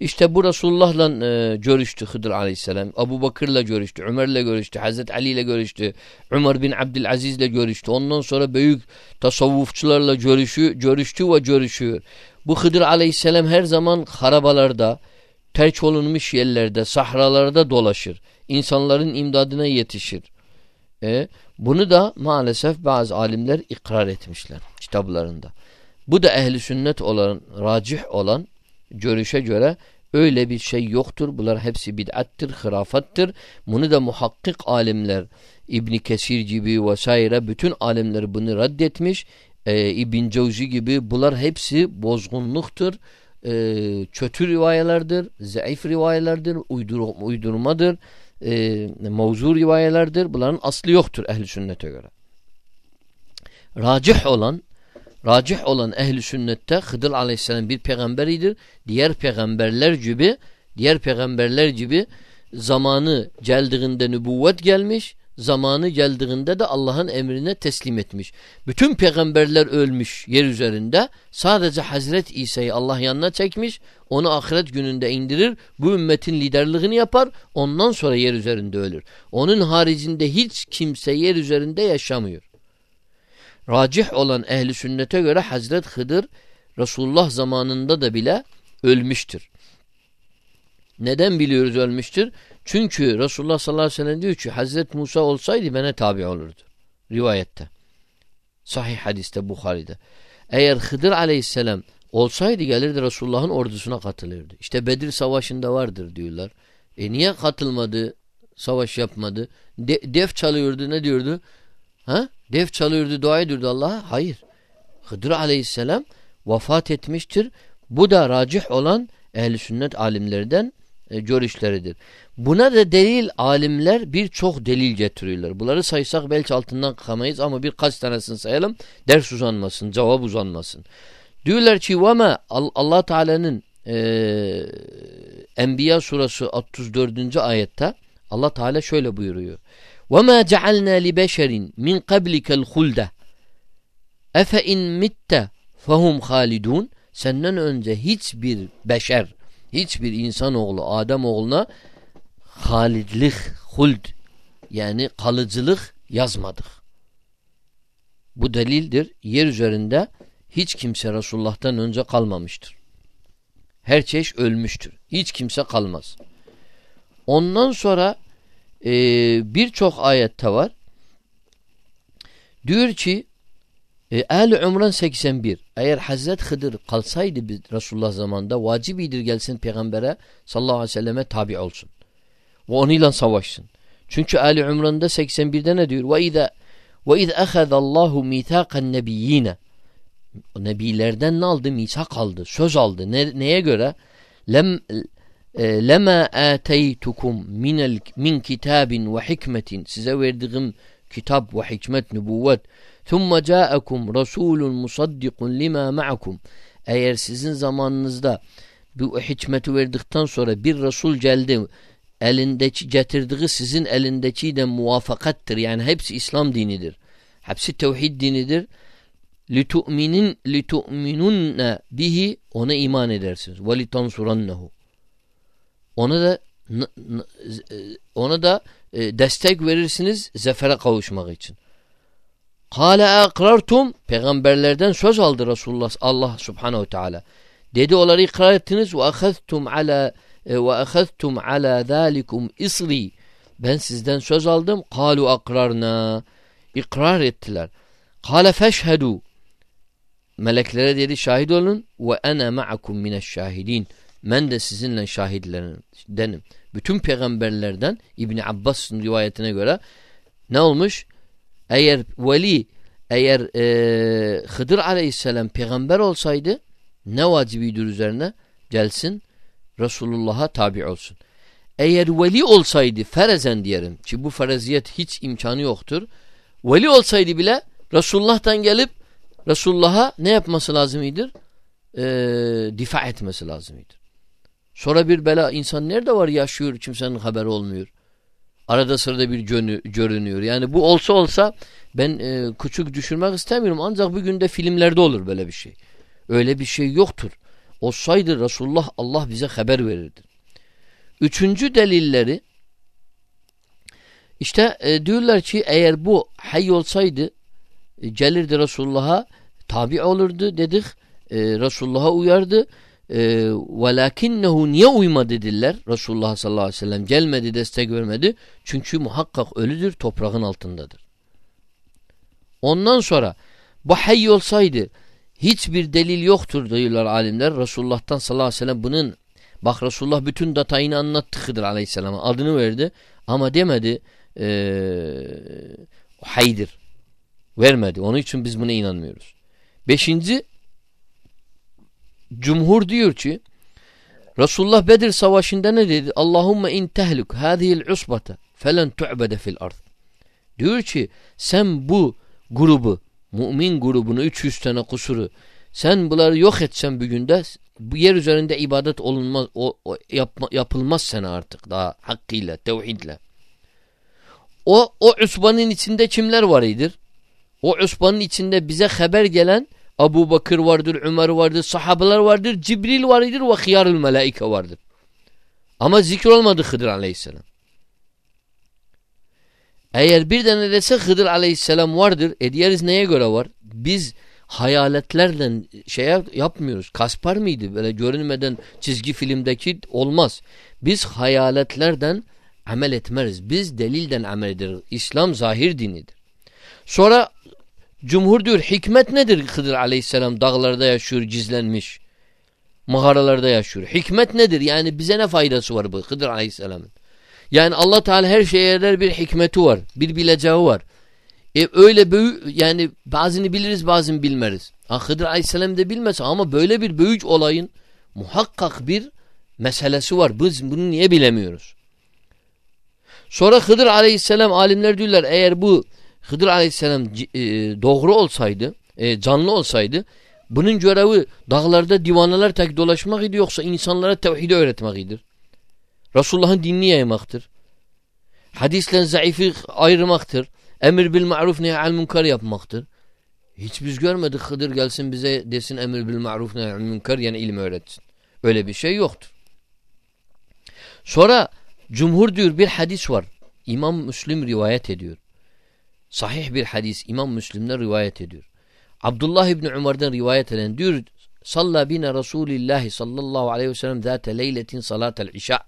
İşte bu Resulullah'la e, görüştü Hıdır aleyhisselam. Abu Bakır'la görüştü, Ömer'le görüştü, Hazreti Ali ile görüştü, Ömer bin Abdülaziz'le görüştü. Ondan sonra büyük tasavvufçularla görüşü, görüştü ve görüşüyor. Bu Hıdır aleyhisselam her zaman harabalarda, terk olunmuş yerlerde, sahralarda dolaşır. İnsanların imdadına yetişir. E, bunu da maalesef bazı alimler ikrar etmişler kitaplarında. Bu da ehli sünnet olan, racih olan görüşe göre öyle bir şey yoktur. Bunlar hepsi bid'attir, hırafattır. Bunu da muhakkik alimler İbn Kesir gibi vesaire bütün alimler bunu reddetmiş. Ee, İbn Cevzi gibi bunlar hepsi bozgunluktur. Ee, kötü rivayelerdir, zayıf rivayelerdir, uydur uydurmadır, e, mevzu rivayelerdir. Bunların aslı yoktur ehli sünnete göre. Racih olan racih olan ehli sünnette Hıdır aleyhisselam bir peygamberidir. Diğer peygamberler gibi diğer peygamberler gibi zamanı geldiğinde nübüvvet gelmiş, zamanı geldiğinde de Allah'ın emrine teslim etmiş. Bütün peygamberler ölmüş yer üzerinde. Sadece Hazret İsa'yı Allah yanına çekmiş. Onu ahiret gününde indirir. Bu ümmetin liderliğini yapar. Ondan sonra yer üzerinde ölür. Onun haricinde hiç kimse yer üzerinde yaşamıyor. Racih olan ehli sünnete göre Hazret Hıdır Resulullah zamanında da bile ölmüştür. Neden biliyoruz ölmüştür? Çünkü Resulullah sallallahu aleyhi ve sellem diyor ki Hazret Musa olsaydı bana tabi olurdu. Rivayette. Sahih hadiste Bukhari'de. Eğer Hıdır aleyhisselam olsaydı gelirdi Resulullah'ın ordusuna katılırdı. İşte Bedir savaşında vardır diyorlar. E niye katılmadı? Savaş yapmadı. De, def çalıyordu ne diyordu? Ha? Def çalıyordu dua ediyordu Allah'a. Hayır. Hıdır aleyhisselam vefat etmiştir. Bu da racih olan ehli sünnet alimlerden e, görüşleridir. Buna da delil alimler birçok delil getiriyorlar. Bunları saysak belki altından kalkamayız ama birkaç tanesini sayalım. Ders uzanmasın, cevap uzanmasın. Diyorlar ki vama Allah Teala'nın e, Enbiya suresi 34. ayette Allah Teala şöyle buyuruyor. وَمَا جَعَلْنَا لِبَشَرٍ مِنْ قَبْلِكَ الْخُلْدَ اَفَاِنْ مِتَّ فَهُمْ خَالِدُونَ Senden önce hiçbir beşer, hiçbir insanoğlu, Adem oğluna halidlik, huld yani kalıcılık yazmadık. Bu delildir. Yer üzerinde hiç kimse Resulullah'tan önce kalmamıştır. Her çeşit ölmüştür. Hiç kimse kalmaz. Ondan sonra e, birçok ayette var. Diyor ki e, Ehl-i Umran 81 eğer Hazret Hıdır kalsaydı Resulullah zamanında vacibidir gelsin peygambere sallallahu aleyhi ve selleme tabi olsun. Ve onunla savaşsın. Çünkü Ali Umran'da 81'de ne diyor? Ve izâ ve iz ehadallahu mithaqan nebiyyine Nebilerden ne aldı? Misak aldı. Söz aldı. Ne, neye göre? Lem e, lema ateytukum minel min kitabin ve hikmetin size verdiğim kitap ve hikmet nübüvvet thumma ca'akum rasulun musaddikun lima ma'akum eğer sizin zamanınızda bu hikmeti verdikten sonra bir Resul geldi elindeki getirdiği sizin elindeki de muvafakattır. Yani hepsi İslam dinidir. Hepsi tevhid dinidir. لِتُؤْمِنُنَّ لِتُؤْمِنُنَّ bihi ona iman edersiniz. وَلِتَنْصُرَنَّهُ ona da ona da e, destek verirsiniz zefere kavuşmak için. Kale akrartum peygamberlerden söz aldı Resulullah Allah Subhanahu Teala. Dedi onları ikrar ettiniz ve ahaztum ala e, ve ahaztum ala zalikum isri. Ben sizden söz aldım. Kalu akrarna. İkrar ettiler. Kale feşhedu. Meleklere dedi şahit olun ve ene ma'akum mineşşahidin. Ben de sizinle şahitlerdenim. Bütün peygamberlerden İbni Abbas'ın rivayetine göre ne olmuş? Eğer veli eğer e, Hıdır aleyhisselam peygamber olsaydı ne vacibidir üzerine? Gelsin Resulullah'a tabi olsun. Eğer veli olsaydı ferezen diyelim ki bu fereziyet hiç imkanı yoktur. Veli olsaydı bile Resulullah'tan gelip Resulullah'a ne yapması lazımıdır? E, difa etmesi lazımıdır. Sonra bir bela insan nerede var yaşıyor kimsenin haberi olmuyor. Arada sırada bir görünüyor. Yani bu olsa olsa ben e, küçük düşürmek istemiyorum ancak bugün de filmlerde olur böyle bir şey. Öyle bir şey yoktur. Olsaydı Resulullah Allah bize haber verirdi. Üçüncü delilleri işte e, diyorlar ki eğer bu hay olsaydı e, gelirdi Resulullah'a tabi olurdu dedik. E, Resulullah'a uyardı. Ee, velakinnehu niye uyma dediler Resulullah sallallahu aleyhi ve sellem gelmedi destek vermedi çünkü muhakkak ölüdür toprağın altındadır. Ondan sonra bu hayy olsaydı hiçbir delil yoktur diyorlar alimler Resulullah'tan sallallahu aleyhi ve sellem bunun bak Resulullah bütün detayını anlattı Hıdır aleyhisselam'a adını verdi ama demedi ee, haydir vermedi onun için biz buna inanmıyoruz. Beşinci Cumhur diyor ki Resulullah Bedir Savaşı'nda ne dedi? Allahumme in tehluk hadihil usbata felen tu'bede fil ard. Diyor ki sen bu grubu mümin grubunu 300 tane kusuru sen bunları yok etsen bir günde bu yer üzerinde ibadet olunmaz o, o yapma, yapılmaz sana artık daha hakkıyla tevhidle. O o usbanın içinde kimler var idir? O usbanın içinde bize haber gelen Abu Bakır vardır, Ömer vardır, sahabeler vardır, Cibril vardır ve hıyarül melaike vardır. Ama zikir olmadı Hıdır aleyhisselam. Eğer bir tane dese Hıdır aleyhisselam vardır, e diyeriz neye göre var? Biz hayaletlerden şey yapmıyoruz. Kaspar mıydı? Böyle görünmeden çizgi filmdeki olmaz. Biz hayaletlerden amel etmeriz. Biz delilden amel ederiz. İslam zahir dinidir. Sonra cumhur diyor hikmet nedir Hıdır aleyhisselam dağlarda yaşıyor gizlenmiş. Mağaralarda yaşıyor. Hikmet nedir? Yani bize ne faydası var bu Hıdır aleyhisselamın? Yani Allah Teala her şeye bir hikmeti var. Bir bileceği var. E öyle büyük yani bazını biliriz bazını bilmeriz. Ha, Hıdır Aleyhisselam da bilmez ama böyle bir büyük olayın muhakkak bir meselesi var. Biz bunu niye bilemiyoruz? Sonra Hıdır Aleyhisselam alimler diyorlar eğer bu Hıdır Aleyhisselam e, doğru olsaydı, e, canlı olsaydı bunun görevi dağlarda divaneler tek dolaşmak idi yoksa insanlara tevhidi öğretmek Resulullah'ın dinini yaymaktır. Hadisle zayıfı ayırmaktır. Emir bil ma'ruf nehy'al munkar yapmaktır. Hiç biz görmedik Hıdır gelsin bize desin emir bil ma'ruf nehy'al munkar yani ilim öğretsin. Öyle bir şey yoktur. Sonra cumhur diyor bir hadis var. İmam Müslim rivayet ediyor. Sahih bir hadis İmam Müslim'den rivayet ediyor. Abdullah İbni Umar'dan rivayet eden diyor Salla bina Resulillah sallallahu aleyhi ve sellem zate leyletin salatel işa.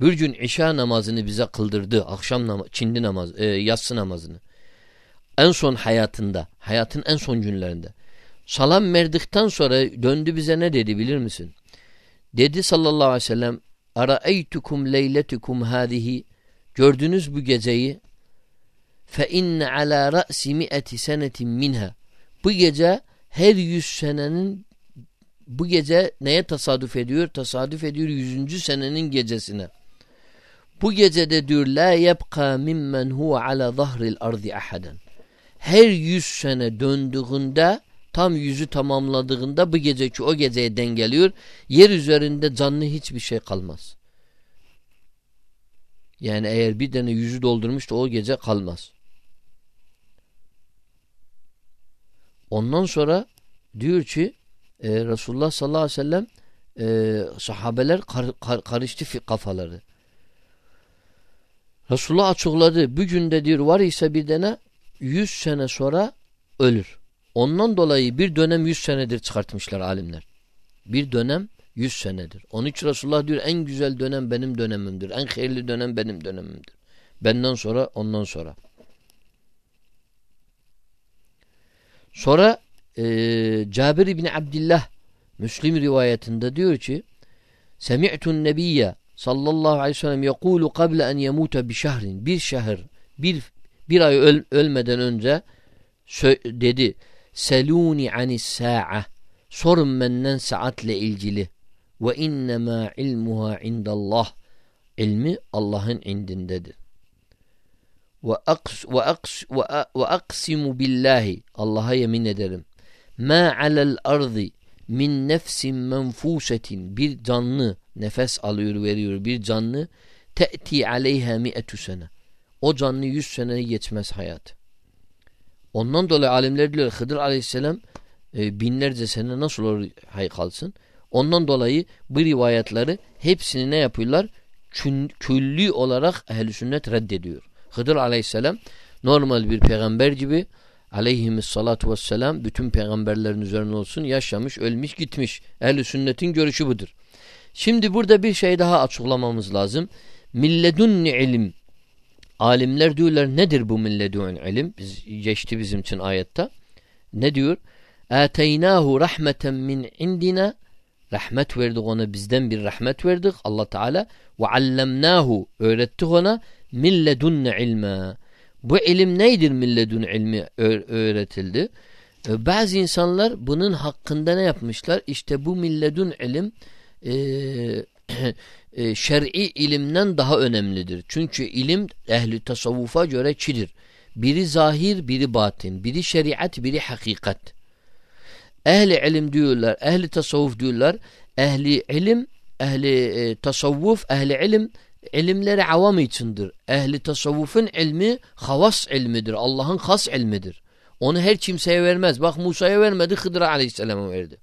Bir gün işa namazını bize kıldırdı. Akşam namazı, çindi namaz, e, yatsı namazını. En son hayatında, hayatın en son günlerinde. Salam verdikten sonra döndü bize ne dedi bilir misin? Dedi sallallahu aleyhi ve sellem Araeytukum leyletukum hadihi Gördünüz bu geceyi fe inne ala ra'si mi'ati senetin minha Bu gece her yüz senenin bu gece neye tasadüf ediyor? Tasadüf ediyor yüzüncü senenin gecesine. Bu gecede diyor la yebqa mimmen huve ala zahril ardi ahaden. Her yüz sene döndüğünde tam yüzü tamamladığında bu geceki o geceye dengeliyor. Yer üzerinde canlı hiçbir şey kalmaz. Yani eğer bir tane yüzü doldurmuş o gece kalmaz. Ondan sonra diyor ki e, Resulullah sallallahu aleyhi ve sellem e, sahabeler kar, kar, karıştı kafaları. Resulullah açıkladı. Bugün de diyor var ise bir tane yüz sene sonra ölür. Ondan dolayı bir dönem yüz senedir çıkartmışlar alimler. Bir dönem yüz senedir. Onun için Resulullah diyor en güzel dönem benim dönemimdir. En hayırlı dönem benim dönemimdir. Benden sonra ondan sonra. Sonra e, Cabir İbni Abdillah Müslim rivayetinde diyor ki Semi'tun nebiyye sallallahu aleyhi ve sellem yekulu kable en yemute bi şehrin. Bir şehir bir bir ay öl, ölmeden önce dedi seluni anis sa'a. Sorun benden saatle ilgili. Ve innema ilmuha indallah. İlmi Allah'ın indindedir. Ve aks ve aks ve aksimu billahi. Allah'a yemin ederim. Ma alel ardı min nefsin menfusetin. Bir canlı nefes alıyor veriyor. Bir canlı te'ti aleyha mi'etü sene. O canlı yüz seneyi geçmez hayat. Ondan dolayı alimler diyor Hıdır aleyhisselam e, binlerce sene nasıl olur hay kalsın? Ondan dolayı bu rivayetleri hepsini ne yapıyorlar? Külli olarak ehl sünnet reddediyor. Hıdır aleyhisselam normal bir peygamber gibi aleyhissalatu vesselam bütün peygamberlerin üzerine olsun yaşamış, ölmüş, gitmiş. Ehl-i sünnetin görüşü budur. Şimdi burada bir şey daha açıklamamız lazım. Milledunni ilim. Alimler diyorlar nedir bu milledun ilim? Biz, geçti bizim için ayette. Ne diyor? Ateynahu rahmeten min indina rahmet verdik ona bizden bir rahmet verdik Allah Teala ve allemnahu öğrettik ona milledunne ilme bu ilim neydir milledun ilmi öğretildi? Ee, bazı insanlar bunun hakkında ne yapmışlar? İşte bu milledun ilim e, e, şer'i ilimden daha önemlidir. Çünkü ilim ehli tasavvufa göre çidir. Biri zahir, biri batin. Biri şeriat, biri hakikat. Ehli ilim diyorlar, ehli tasavvuf diyorlar. Ehli ilim, ehli e, tasavvuf, ehli ilim ilimleri avam içindir. Ehli tasavvufun ilmi havas ilmidir. Allah'ın has ilmidir. Onu her kimseye vermez. Bak Musa'ya vermedi, Hıdır'a aleyhisselama verdi.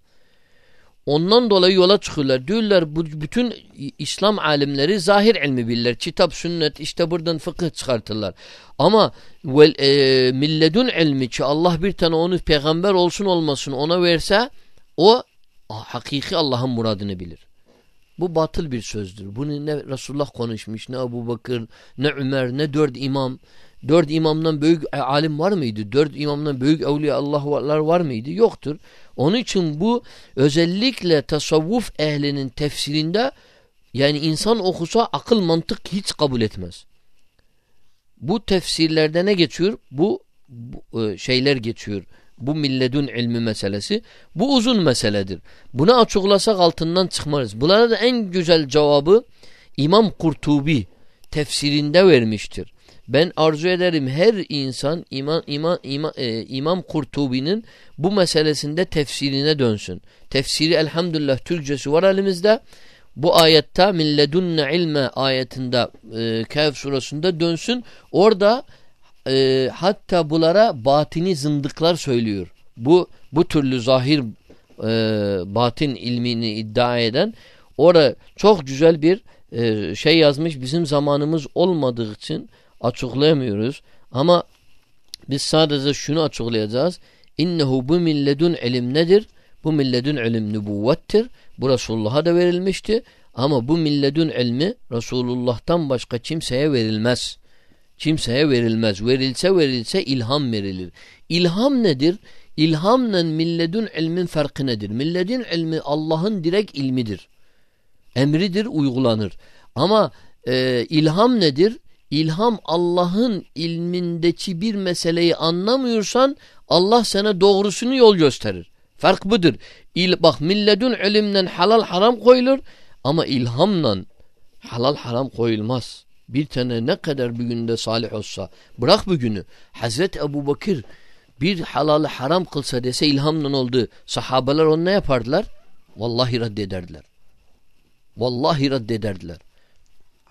Ondan dolayı yola çıkıyorlar. Diyorlar bu bütün İslam alimleri zahir ilmi bilirler. Kitap, sünnet işte buradan fıkıh çıkartırlar. Ama vel, e, milledun ilmi ki Allah bir tane onu peygamber olsun olmasın ona verse o hakiki Allah'ın muradını bilir. Bu batıl bir sözdür. Bunu ne Resulullah konuşmuş, ne Ebu Bakır, ne Ömer, ne dört imam. Dört imamdan büyük e, alim var mıydı? Dört imamdan büyük evliya Allah'lar var mıydı? Yoktur. Onun için bu özellikle tasavvuf ehlinin tefsirinde yani insan okusa akıl mantık hiç kabul etmez. Bu tefsirlerde ne geçiyor? Bu, bu e, şeyler geçiyor. Bu milledun ilmi meselesi. Bu uzun meseledir. Bunu açıklasak altından çıkmarız. Bunlara da en güzel cevabı İmam Kurtubi tefsirinde vermiştir. Ben arzu ederim her insan İmam, İmam, e, İmam Kurtubi'nin bu meselesinde tefsirine dönsün. Tefsiri elhamdülillah Türkçesi var elimizde. Bu ayette milledunne ilme ayetinde e, Kehf surasında dönsün. Orada e, hatta bulara batini zındıklar söylüyor. Bu bu türlü zahir e, batin ilmini iddia eden orada çok güzel bir e, şey yazmış. Bizim zamanımız olmadığı için açıklayamıyoruz. Ama biz sadece şunu açıklayacağız. İnnehu bu milledun ilim nedir? Bu milledun ilim nübüvvettir. Bu Resulullah'a da verilmişti. Ama bu milledun ilmi Resulullah'tan başka kimseye verilmez. Kimseye verilmez. Verilse verilse ilham verilir. İlham nedir? İlhamla milledun ilmin farkı nedir? Milledun ilmi Allah'ın direkt ilmidir. Emridir, uygulanır. Ama e, ilham nedir? İlham Allah'ın ilmindeki bir meseleyi anlamıyorsan Allah sana doğrusunu yol gösterir. Fark budur. İl, bak milledun ilimden halal haram koyulur ama ilhamla halal haram koyulmaz. Bir tane ne kadar bir günde salih olsa bırak bu günü. Hazreti Ebu Bakır bir halalı haram kılsa dese ilhamla oldu. Sahabeler onu ne yapardılar? Vallahi reddederdiler. Vallahi reddederdiler.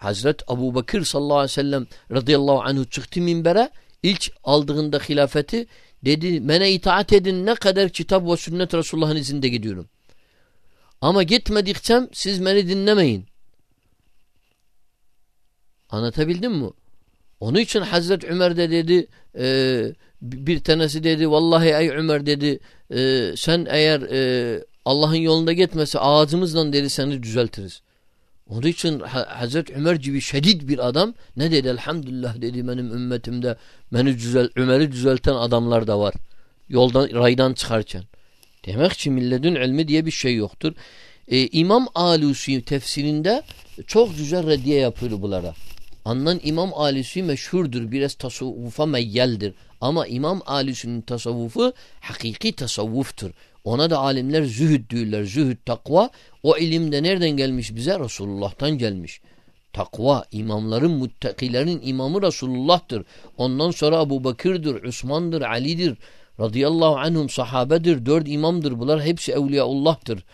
Hazret Abu Bakır sallallahu aleyhi ve sellem radıyallahu anhu çıktı minbere ilk aldığında hilafeti dedi bana itaat edin ne kadar kitap ve sünnet Resulullah'ın izinde gidiyorum. Ama gitmedikçe siz beni dinlemeyin. Anlatabildim mi? Onun için Hazret Ömer de dedi e, bir tanesi dedi vallahi ey Ömer dedi e, sen eğer e, Allah'ın yolunda gitmese ağzımızdan dedi seni düzeltiriz. Onun için Hazreti Ömer gibi şedid bir adam ne dedi? Elhamdülillah dedi benim ümmetimde beni düzel, Ömer'i düzelten adamlar da var. Yoldan, raydan çıkarken. Demek ki milledün ilmi diye bir şey yoktur. Ee, İmam Alusi tefsirinde çok güzel reddiye yapıyor bunlara. Anlan İmam Alusi meşhurdur. Biraz tasavvufa meyyeldir. Ama İmam Alusi'nin tasavvufu hakiki tasavvuftur. Ona da alimler zühd diyorlar. Zühd takva. O ilim de nereden gelmiş bize? Resulullah'tan gelmiş. Takva imamların, muttakilerin imamı Resulullah'tır. Ondan sonra Abu Bakır'dır, Osman'dır, Ali'dir. Radıyallahu anhum sahabedir. Dört imamdır. Bunlar hepsi Evliyaullah'tır.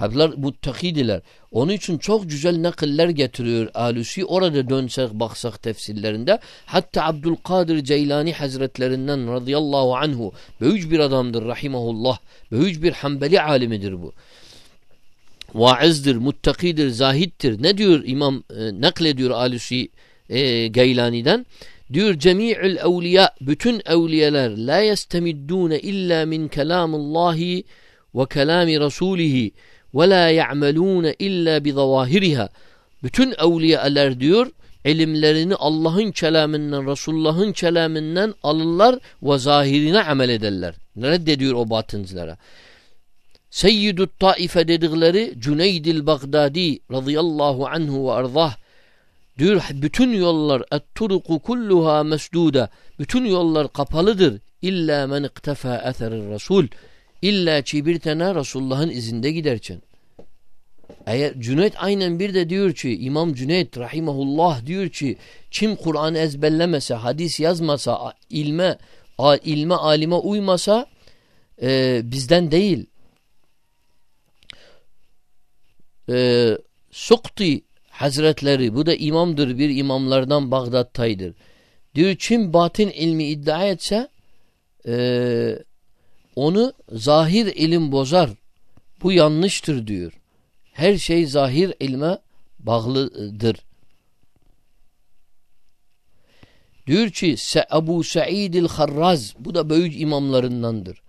Hablar muttakidiler. Onun için çok güzel nakiller getiriyor Alusi. Orada dönsek baksak tefsirlerinde. Hatta Abdülkadir Ceylani Hazretlerinden radıyallahu anhu büyük bir adamdır rahimahullah. Büyük bir Hanbeli alimidir bu. Vaizdir, muttakidir, zahittir. Ne diyor İmam e, naklediyor Alusi e, Geylani'den? Diyor cemi'ül evliya bütün evliyeler la yestemiddune illa min kelamullahi ve kelami rasulihi ve la ya'melûne illa bi zavahiriha. Bütün evliyalar diyor ilimlerini Allah'ın kelamından, Resulullah'ın kelamından alırlar ve zahirine amel ederler. Reddediyor o batıncılara. Seyyidut Taife dedikleri Cüneydil Bagdadi radıyallahu anhu ve arzah diyor bütün yollar et-turuku kulluha mesduda bütün yollar kapalıdır illa men iktefa eserir rasul İlla ki bir tane Resulullah'ın izinde giderken. Eğer Cüneyt aynen bir de diyor ki İmam Cüneyt rahimahullah diyor ki kim Kur'an ezberlemese, hadis yazmasa, ilme ilme alime uymasa e, bizden değil. E, Sukti Hazretleri bu da imamdır bir imamlardan Bağdat'taydır. Diyor kim batın ilmi iddia etse e, onu zahir ilim bozar. Bu yanlıştır diyor. Her şey zahir ilme bağlıdır. Diyor ki Ebu Sa'id el-Harraz bu da büyük imamlarındandır.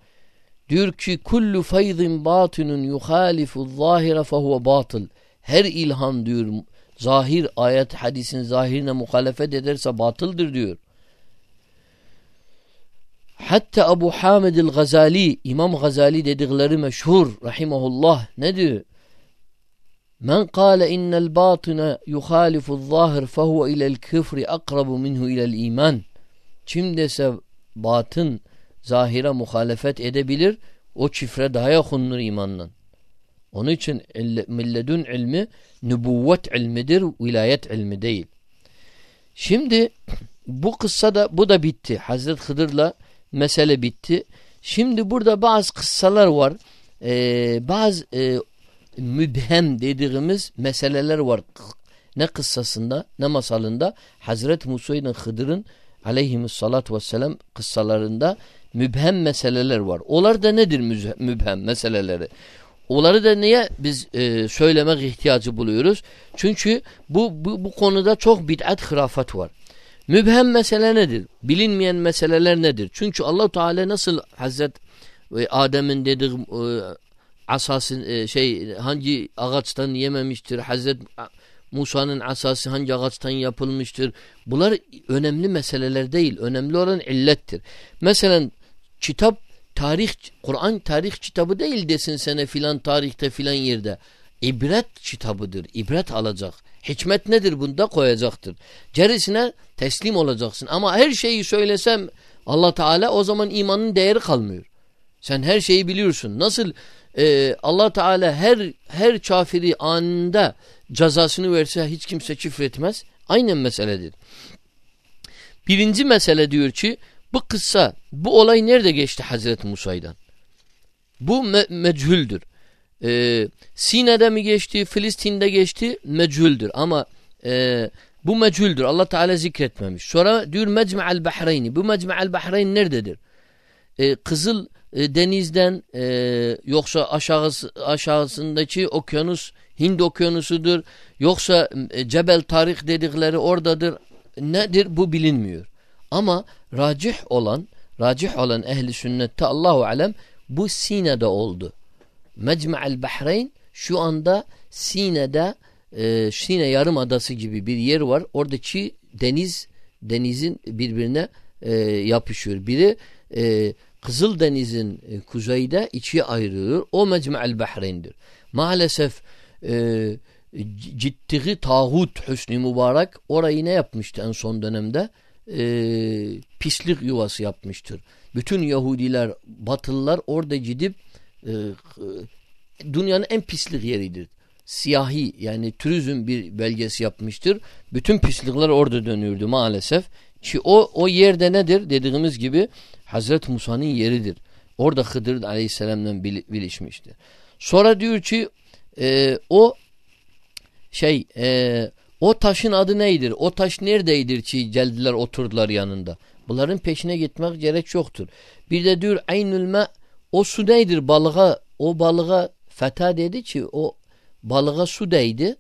Diyor ki kullu faydin batinun yuhalifu zahire fehuve batıl. Her ilham diyor zahir ayet hadisin zahirine muhalefet ederse batıldır diyor. Hatta Ebu Hamid el-Gazali İmam Gazali dedikleri meşhur rahimahullah ne diyor? Men kâle innel batine yuhalifu zahir fehuve ilel küfri akrabu minhu ilel iman. Kim dese batın zahire muhalefet edebilir o çifre daha yakındır imandan. Onun için milledun ilmi nübüvvet ilmidir, vilayet ilmi değil. Şimdi bu kıssa da bu da bitti. Hazret Hıdır'la mesele bitti. Şimdi burada bazı kıssalar var. Ee, bazı e, mübhem dediğimiz meseleler var. Ne kıssasında ne masalında Hazret Musa ile Hıdır'ın aleyhimussalatü vesselam kıssalarında mübhem meseleler var. Onlar da nedir mübhem meseleleri? Onları da niye biz e, söylemek ihtiyacı buluyoruz? Çünkü bu, bu, bu konuda çok bid'at hırafat var. Mübhem mesele nedir? Bilinmeyen meseleler nedir? Çünkü allah Teala nasıl Hazret Adem'in dediği e, asasın e, şey hangi ağaçtan yememiştir? Hazret Musa'nın asası hangi ağaçtan yapılmıştır? Bunlar önemli meseleler değil. Önemli olan illettir. Mesela kitap tarih Kur'an tarih kitabı değil desin sene filan tarihte filan yerde. İbret kitabıdır. İbret alacak. Hikmet nedir bunda koyacaktır. Gerisine teslim olacaksın. Ama her şeyi söylesem Allah Teala o zaman imanın değeri kalmıyor. Sen her şeyi biliyorsun. Nasıl e, Allah Teala her her kafiri anında cezasını verse hiç kimse küfretmez. Aynen meseledir. Birinci mesele diyor ki bu kıssa, bu olay nerede geçti Hazreti Musa'dan? Bu me mechüldür. Ee, Sine'de mi geçti, Filistin'de geçti mechüldür. Ama e, bu mechüldür. Allah Teala zikretmemiş. Sonra diyor Mecme'al Bahreyni. Bu Mecme'al Bahreyn nerededir? Ee, Kızıl e, denizden e, yoksa aşağısı, aşağısındaki okyanus Hind okyanusudur. Yoksa e, Cebel Tarih dedikleri oradadır. Nedir? Bu bilinmiyor. Ama racih olan racih olan ehli sünnette Allahu alem bu Sine'de oldu. Mecmu'el Bahreyn şu anda Sine'de e, Sine yarım adası gibi bir yer var. Oradaki deniz denizin birbirine e, yapışıyor. Biri e, Kızıl Deniz'in e, kuzeyde içi ayrılıyor. O Mecmu'el Bahreyn'dir. Maalesef e, ciddiği tağut Hüsnü Mübarek orayı ne yapmıştı en son dönemde? e, pislik yuvası yapmıştır. Bütün Yahudiler, Batılılar orada gidip e, dünyanın en pislik yeridir. Siyahi yani turizm bir belgesi yapmıştır. Bütün pislikler orada dönürdü maalesef. Ki o, o yerde nedir? Dediğimiz gibi Hazreti Musa'nın yeridir. Orada Hıdır aleyhisselamdan bil, bilişmiştir. Sonra diyor ki e, o şey e, o taşın adı neydir? O taş neredeydir ki geldiler oturdular yanında? Bunların peşine gitmek gerek yoktur. Bir de diyor aynül me o su neydir balığa? O balığa feta dedi ki o balığa su değdi.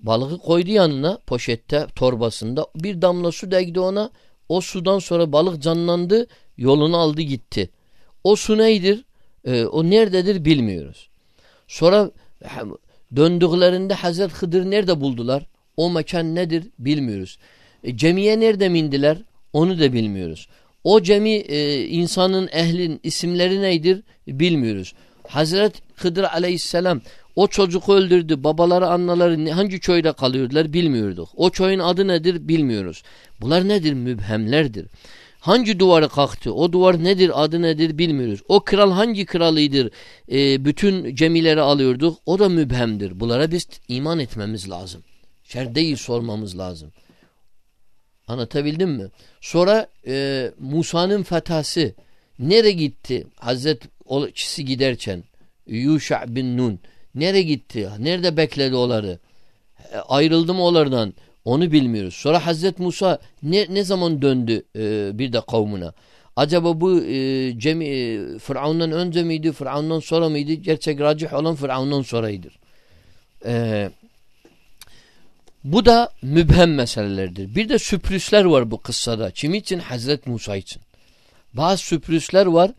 Balığı koydu yanına poşette torbasında. Bir damla su değdi ona. O sudan sonra balık canlandı. Yolunu aldı gitti. O su neydir? Ee, o nerededir bilmiyoruz. Sonra döndüklerinde Hazret Hıdır nerede buldular? O mekan nedir bilmiyoruz. E, cemiye nerede mindiler onu da bilmiyoruz. O cemi e, insanın ehlin isimleri neydir bilmiyoruz. Hazret Hıdır aleyhisselam O çocuk öldürdü. Babaları, anneleri hangi köyde kalıyordular bilmiyorduk. O köyün adı nedir bilmiyoruz. Bunlar nedir? Mübhemlerdir. Hangi duvarı kalktı? O duvar nedir? Adı nedir? Bilmiyoruz. O kral hangi kralıydır? E, bütün gemileri alıyorduk. O da mübhemdir. Bunlara biz iman etmemiz lazım. Şer değil sormamız lazım. Anlatabildim mi? Sonra e, Musa'nın fethası nere gitti? Hazret kişisi giderken Yuşa bin Nun nere gitti? Nerede bekledi onları? E, ayrıldı mı onlardan? Onu bilmiyoruz. Sonra Hazret Musa ne, ne zaman döndü e, bir de kavmuna? Acaba bu e, cemi, e, Firavun'dan önce miydi, Firavun'dan sonra mıydı? Gerçek racih olan Firavun'dan sonraydır. E, bu da mübhem meselelerdir. Bir de sürprizler var bu kıssada. Kim için? Hazret Musa için. Bazı sürprizler var.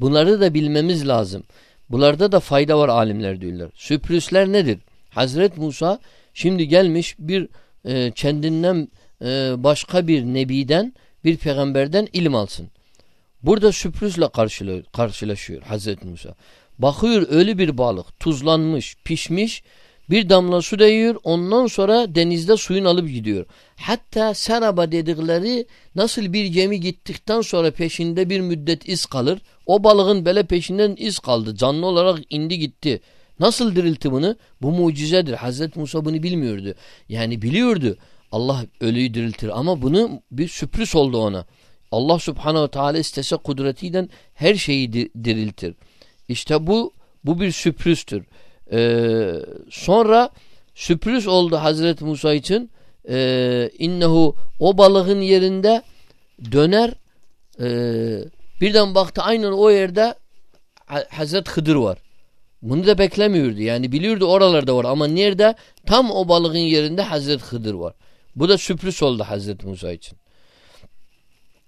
Bunları da bilmemiz lazım. Bunlarda da fayda var alimler diyorlar. Sürprizler nedir? Hazret Musa şimdi gelmiş bir e, kendinden e, başka bir nebiden bir peygamberden ilim alsın. Burada sürprizle karşılaşıyor Hazreti Musa. Bakıyor ölü bir balık tuzlanmış pişmiş bir damla su değiyor ondan sonra denizde suyun alıp gidiyor. Hatta Seraba dedikleri nasıl bir gemi gittikten sonra peşinde bir müddet iz kalır. O balığın böyle peşinden iz kaldı. Canlı olarak indi gitti. Nasıl diriltti bunu? Bu mucizedir. Hazreti Musa bunu bilmiyordu. Yani biliyordu. Allah ölüyü diriltir ama bunu bir sürpriz oldu ona. Allah subhanehu teala istese kudretiyle her şeyi diriltir. İşte bu bu bir sürprizdir. Ee, sonra sürpriz oldu Hazreti Musa için. Ee, innehu o balığın yerinde döner e, birden baktı aynen o yerde Hazreti Hıdır var. Bunu da beklemiyordu. Yani biliyordu oralarda var ama nerede? Tam o balığın yerinde Hazreti Hıdır var. Bu da sürpriz oldu Hazreti Musa için.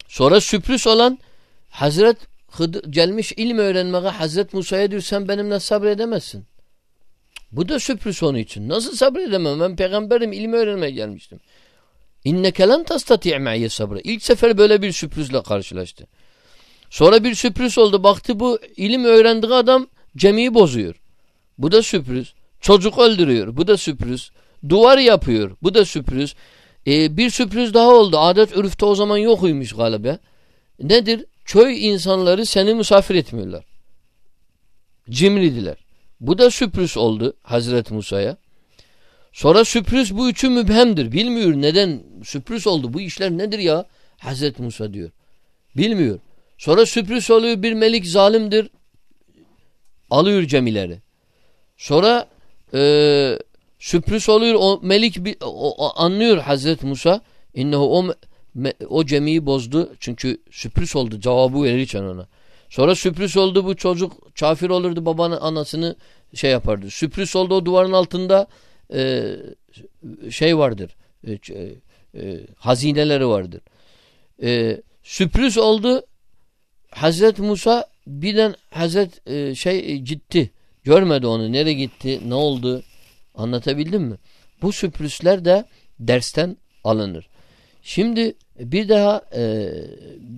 Sonra sürpriz olan Hazret Hıdır gelmiş ilim öğrenmeye Hazret Musa'ya diyor sen benimle sabredemezsin. Bu da sürpriz onun için. Nasıl sabredemem? Ben peygamberim ilim öğrenmeye gelmiştim. İnneke lan tastati' me'ye sabre. İlk sefer böyle bir sürprizle karşılaştı. Sonra bir sürpriz oldu. Baktı bu ilim öğrendiği adam Cemiyi bozuyor. Bu da sürpriz. Çocuk öldürüyor. Bu da sürpriz. Duvar yapıyor. Bu da sürpriz. Ee, bir sürpriz daha oldu. Adet ürfte o zaman yokuymuş galiba. Nedir? Köy insanları seni misafir etmiyorlar. Cimridiler. Bu da sürpriz oldu Hazreti Musa'ya. Sonra sürpriz bu üçü mübhemdir. Bilmiyor neden sürpriz oldu. Bu işler nedir ya? Hazreti Musa diyor. Bilmiyor. Sonra sürpriz oluyor bir melik zalimdir. Alıyor cemileri. Sonra e, sürpriz oluyor o melik bir, o, o, anlıyor Hazreti Musa innehu o, me, o cemiyi bozdu çünkü sürpriz oldu cevabı verirken ona. Sonra sürpriz oldu bu çocuk kafir olurdu babanın anasını şey yapardı. Sürpriz oldu o duvarın altında e, şey vardır. E, e, hazineleri vardır. E, sürpriz oldu Hazreti Musa birden Hazret e, şey e, gitti. Görmedi onu. Nereye gitti? Ne oldu? Anlatabildim mi? Bu sürprizler de dersten alınır. Şimdi bir daha e,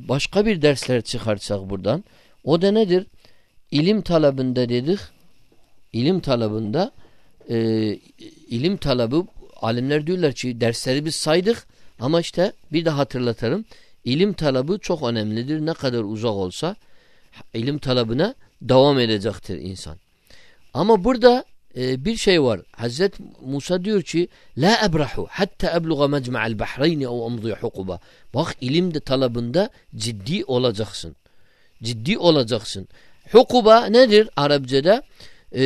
başka bir dersler çıkartsak buradan. O da nedir? İlim talabında dedik. İlim talabında e, ilim talabı alimler diyorlar ki dersleri biz saydık ama işte bir de hatırlatalım. İlim talabı çok önemlidir. Ne kadar uzak olsa ilim talabına devam edecektir insan. Ama burada e, bir şey var. Hazret Musa diyor ki La ebrahu hatta ebluğa mecma'al bahreyni ev amdiye hukuba. Bak ilim de talabında ciddi olacaksın. Ciddi olacaksın. Hukuba nedir Arapçada? E,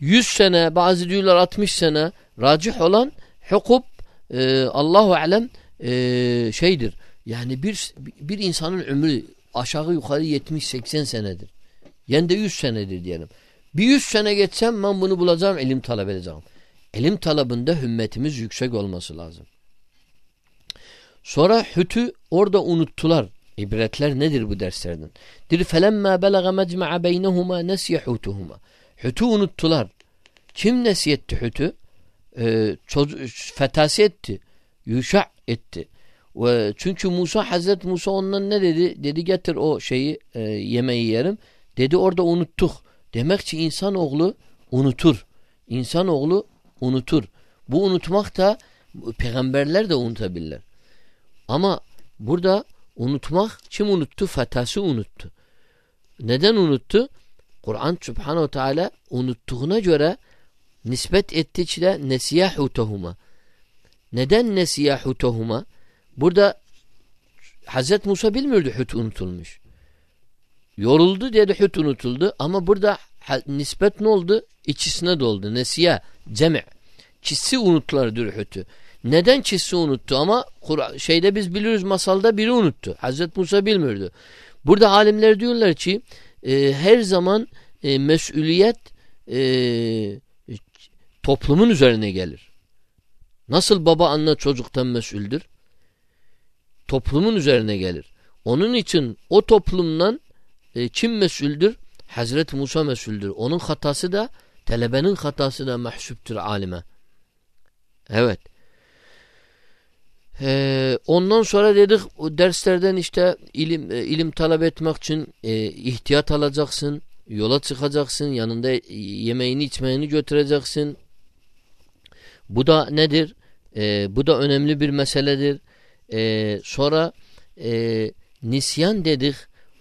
100 sene bazı diyorlar 60 sene racih olan hukub e, Allahu alem e, şeydir. Yani bir bir insanın ömrü aşağı yukarı 70-80 senedir. Yani de 100 senedir diyelim. Bir 100 sene geçsem ben bunu bulacağım, ilim talep edeceğim. İlim talabında hümmetimiz yüksek olması lazım. Sonra hütü orada unuttular. İbretler nedir bu derslerden? Dir felemma belaga mecma'a beynehuma nesye hutuhuma. Hütü unuttular. Kim nesiyetti hütü? Ee, fetasi etti. Yuşa etti. Ve çünkü Musa Hazreti Musa ondan ne dedi? Dedi getir o şeyi e, yemeği yerim. Dedi orada unuttuk. Demek ki insanoğlu unutur. İnsanoğlu unutur. Bu unutmak da peygamberler de unutabilirler. Ama burada unutmak kim unuttu? Fetası unuttu. Neden unuttu? Kur'an subhanehu teala unuttuğuna göre nispet etti ki de nesiyahutahuma. Neden nesiyahutahuma? Burada Hazret Musa bilmiyordu hüt unutulmuş. Yoruldu dedi hüt unutuldu ama burada nispet ne oldu? İçisine doldu. Nesiye, cemi. Çizsi unuttular hütü. Neden çizsi unuttu ama şeyde biz biliyoruz masalda biri unuttu. Hazret Musa bilmiyordu. Burada alimler diyorlar ki e, her zaman e, mesuliyet e, toplumun üzerine gelir. Nasıl baba anne çocuktan mesuldür? Toplumun üzerine gelir. Onun için o toplumdan e, kim mesuldür? Hazreti Musa mesuldür. Onun hatası da telebenin hatası da mahsuptur alime. Evet. Ee, ondan sonra dedik o derslerden işte ilim e, ilim talep etmek için e, ihtiyat alacaksın, yola çıkacaksın, yanında yemeğini içmeyini götüreceksin. Bu da nedir? E, bu da önemli bir meseledir. E, sonra e, nisyan dedik.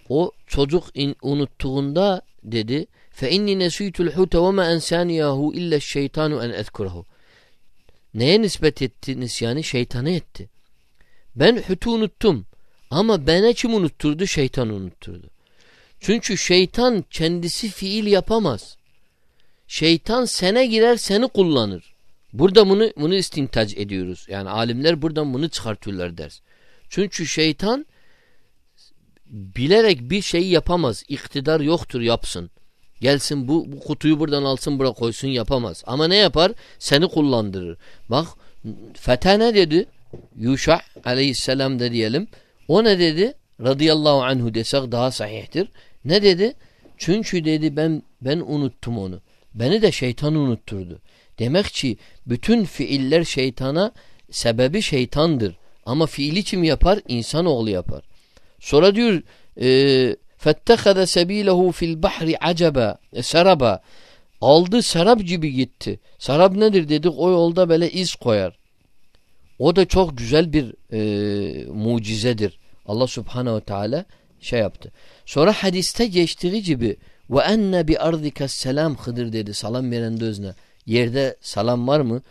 O çocuk in, unuttuğunda dedi fe inni nesuytul hute ve ma ensaniyahu illa şeytanu en ezkurahu. Neye nispet etti nisyanı? Şeytana etti. Ben hütü unuttum. Ama bana kim unutturdu? Şeytan unutturdu. Çünkü şeytan kendisi fiil yapamaz. Şeytan sene girer seni kullanır. Burada bunu bunu istintac ediyoruz. Yani alimler buradan bunu çıkartıyorlar ders. Çünkü şeytan bilerek bir şey yapamaz. İktidar yoktur yapsın. Gelsin bu, bu kutuyu buradan alsın buraya koysun yapamaz. Ama ne yapar? Seni kullandırır. Bak Fete ne dedi? Yuşa aleyhisselam da diyelim. O ne dedi? Radıyallahu anhu desek daha sahihtir. Ne dedi? Çünkü dedi ben ben unuttum onu. Beni de şeytan unutturdu. Demek ki bütün fiiller şeytana sebebi şeytandır. Ama fiili kim yapar? İnsanoğlu yapar. Sonra diyor e, فَاتَّخَذَ سَب۪يلَهُ fil bahri acaba e, Seraba Aldı serap gibi gitti. Serap nedir dedik o yolda böyle iz koyar. O da çok güzel bir e, mucizedir. Allah subhanehu teala şey yaptı. Sonra hadiste geçtiği gibi ve enne bi ardika selam Hıdır dedi salam veren özne. Yerde salam var mı?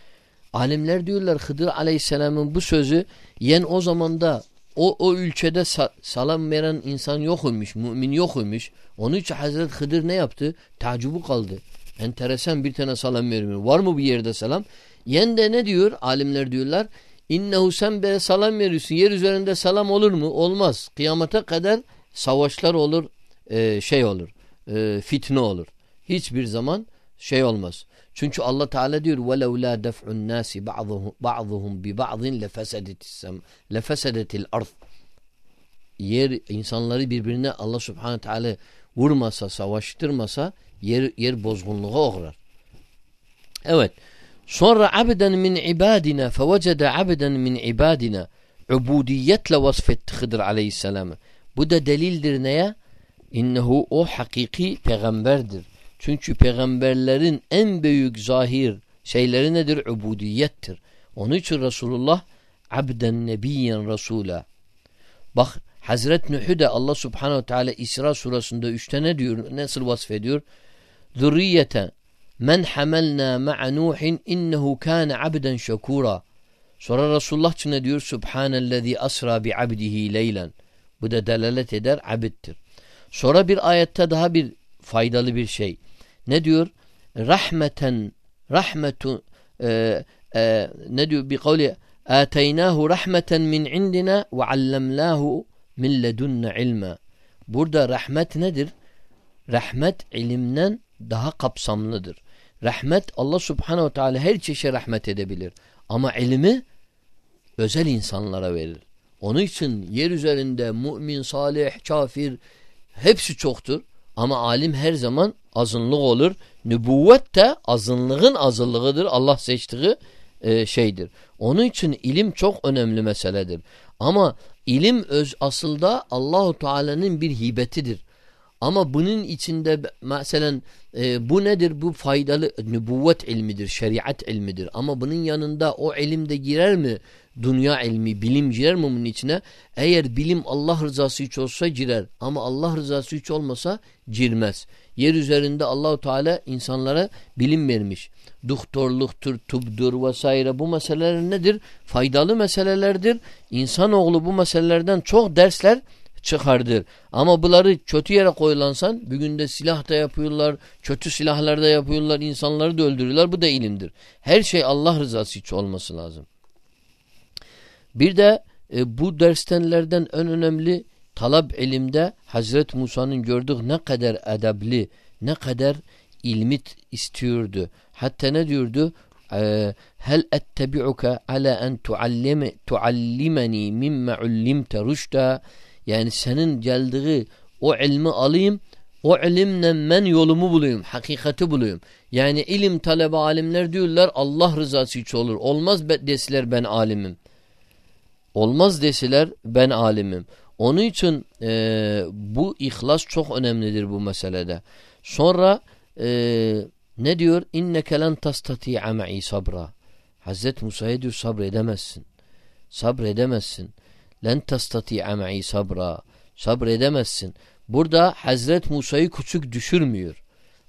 Alimler diyorlar Hıdır aleyhisselamın bu sözü yen o zamanda o, o ülkede sa salam veren insan yokmuş, mümin yokmuş. Onun için Hazreti Hıdır ne yaptı? Tacubu kaldı. Enteresan bir tane salam vermiyor. Var mı bir yerde salam? Yen de ne diyor? Alimler diyorlar. İnnehu sen böyle salam veriyorsun. Yer üzerinde salam olur mu? Olmaz. Kıyamete kadar savaşlar olur, e, şey olur, e, fitne olur. Hiçbir zaman şey olmaz. Çünkü Allah Teala diyor وَلَوْ لَا دَفْعُ النَّاسِ بَعْضُهُمْ بِبَعْضٍ لَفَسَدَتِ الْأَرْضِ Yer insanları birbirine Allah Subhanahu Teala vurmasa, savaştırmasa yer, yer bozgunluğa uğrar. Evet. Sonra abden min ibadina fevecede abden min ibadina ubudiyetle vasfetti Hıdır aleyhisselamı. Bu da delildir neye? İnnehu o hakiki peygamberdir. Çünkü peygamberlerin en büyük zahir şeyleri nedir? Ubudiyettir. Onun için Resulullah abden nebiyyen rasula. Bak Hazret Nuh'u da Allah subhanehu teala İsra surasında üçte ne diyor? Nasıl vasfediyor? Zürriyeten men hamelna ma'a Nuhin innehu kâne abden şekûra. Sonra Resulullah için ne diyor? Subhanellezi asra bi abdihi leylen. Bu da delalet eder abittir. Sonra bir ayette daha bir faydalı bir şey. Ne diyor? Rahmeten rahmetu e, e, ne diyor? Bir kavli ateynahu rahmeten min indina ve allemnahu min ledunna ilma. Burada rahmet nedir? Rahmet ilimden daha kapsamlıdır. Rahmet Allah subhanehu teala her çeşe rahmet edebilir. Ama ilmi özel insanlara verir. Onun için yer üzerinde mümin, salih, kafir hepsi çoktur. Ama alim her zaman azınlık olur. Nübüvvet de azınlığın azınlığıdır. Allah seçtiği e, şeydir. Onun için ilim çok önemli meseledir. Ama ilim öz asılda Allahu Teala'nın bir hibetidir. Ama bunun içinde mesela e, bu nedir? Bu faydalı nübüvvet ilmidir, şeriat ilmidir. Ama bunun yanında o ilim de girer mi? Dünya ilmi, bilim girer mi bunun içine? Eğer bilim Allah rızası için olsa girer. Ama Allah rızası için olmasa girmez. Yer üzerinde Allahu Teala insanlara bilim vermiş. Doktorluktur, tubdur vesaire bu meseleler nedir? Faydalı meselelerdir. İnsanoğlu bu meselelerden çok dersler çıkardır. Ama bunları kötü yere koyulansan bugün de silah da yapıyorlar, kötü silahlar da yapıyorlar, insanları da öldürüyorlar. Bu da ilimdir. Her şey Allah rızası için olması lazım. Bir de e, bu derstenlerden en önemli talab elimde Hazret Musa'nın gördük ne kadar edebli, ne kadar ilmit istiyordu. Hatta ne diyordu? E, Hel ettebi'uka ala en tuallimeni mimme ullimte rüşta yani senin geldiği o ilmi alayım o ilimle ben yolumu bulayım. Hakikati bulayım. Yani ilim talebe alimler diyorlar Allah rızası için olur. Olmaz deseler ben alimim. Olmaz deseler ben alimim. Onun için e, bu ihlas çok önemlidir bu meselede. Sonra e, ne diyor? İnneke len tastati'a ma'i sabra. Hazreti Musa'ya diyor sabredemezsin. Sabredemezsin. Len tastati'a ma'i sabra. Sabredemezsin. Burada Hazret Musa'yı küçük düşürmüyor.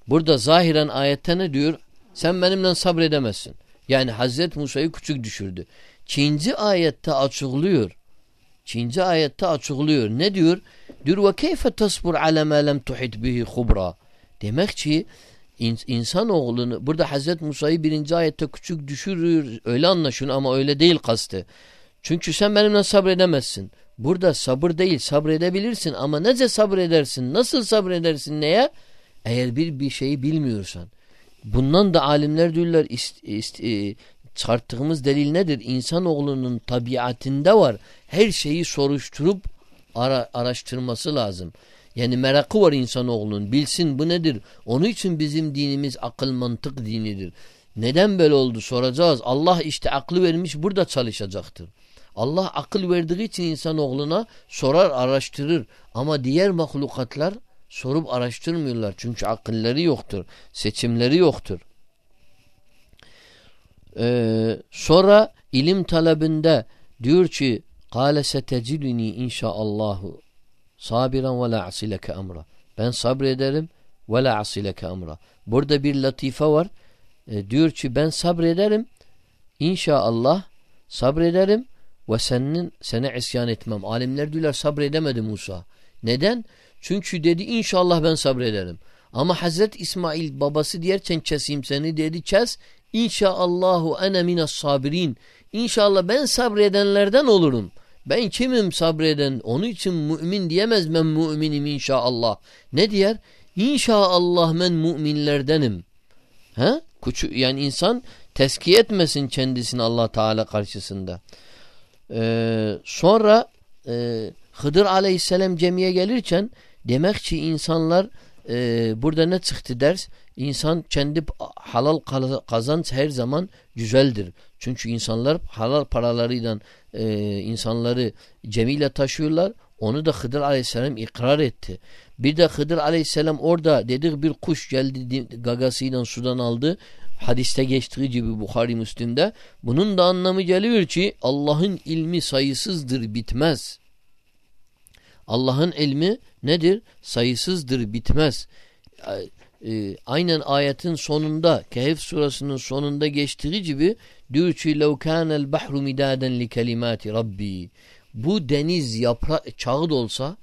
Burada zahiren ayette ne diyor? Sen benimle sabredemezsin. Yani Hazret Musa'yı küçük düşürdü. Çinci ayette açıklıyor. Çinci ayette açıklıyor. Ne diyor? Diyor ve keyfe tasbur ala ma lem tuhit bihi khubra. Demek ki insan oğlunu burada Hazret Musa'yı birinci ayette küçük düşürür. Öyle anlaşın ama öyle değil kastı. Çünkü sen benimle sabredemezsin. Burada sabır değil sabredebilirsin ama nece sabredersin? Nasıl sabredersin neye? Eğer bir bir şeyi bilmiyorsan. Bundan da alimler diyorlar ist, ist, e, çıkarttığımız delil nedir? İnsanoğlunun tabiatinde var. Her şeyi soruşturup ara, araştırması lazım. Yani merakı var insanoğlunun. Bilsin bu nedir? Onun için bizim dinimiz akıl mantık dinidir. Neden böyle oldu soracağız. Allah işte aklı vermiş burada çalışacaktır. Allah akıl verdiği için insanoğluna sorar araştırır. Ama diğer mahlukatlar sorup araştırmıyorlar. Çünkü akılları yoktur. Seçimleri yoktur. Ee, sonra ilim talebinde diyor ki قال ستجدني inşaallahu sabiran ve la asileke emra. Ben sabrederim ve la asileke emra. Burada bir latife var. E, diyor ki ben sabrederim inşallah sabrederim ve senin sana isyan etmem. Alimler diyorlar sabredemedi Musa. Neden? Çünkü dedi inşallah ben sabrederim. Ama Hazret İsmail babası diyerken keseyim seni dedi kes. İnşaallahu ene mines sabirin. İnşallah ben sabredenlerden olurum. Ben kimim sabreden? Onun için mümin diyemez ben müminim inşallah. Ne diyer? İnşallah ben müminlerdenim. Ha? Yani insan teskiye etmesin kendisini Allah Teala karşısında. Ee, sonra e, Hıdır aleyhisselam cemiye gelirken demek ki insanlar e, burada ne çıktı ders? İnsan kendi halal kazanç her zaman güzeldir. Çünkü insanlar halal paralarıyla e, insanları cemiyle taşıyorlar. Onu da Hıdır aleyhisselam ikrar etti. Bir de Hıdır aleyhisselam orada dedik bir kuş geldi gagasıyla sudan aldı hadiste geçtiği gibi Bukhari Müslim'de bunun da anlamı geliyor ki Allah'ın ilmi sayısızdır bitmez. Allah'ın ilmi nedir? Sayısızdır bitmez. E, aynen ayetin sonunda Kehf surasının sonunda geçtiği gibi diyor ki لَوْ كَانَ الْبَحْرُ مِدَادًا لِكَلِمَاتِ Rabbi Bu deniz yaprak çağıt olsa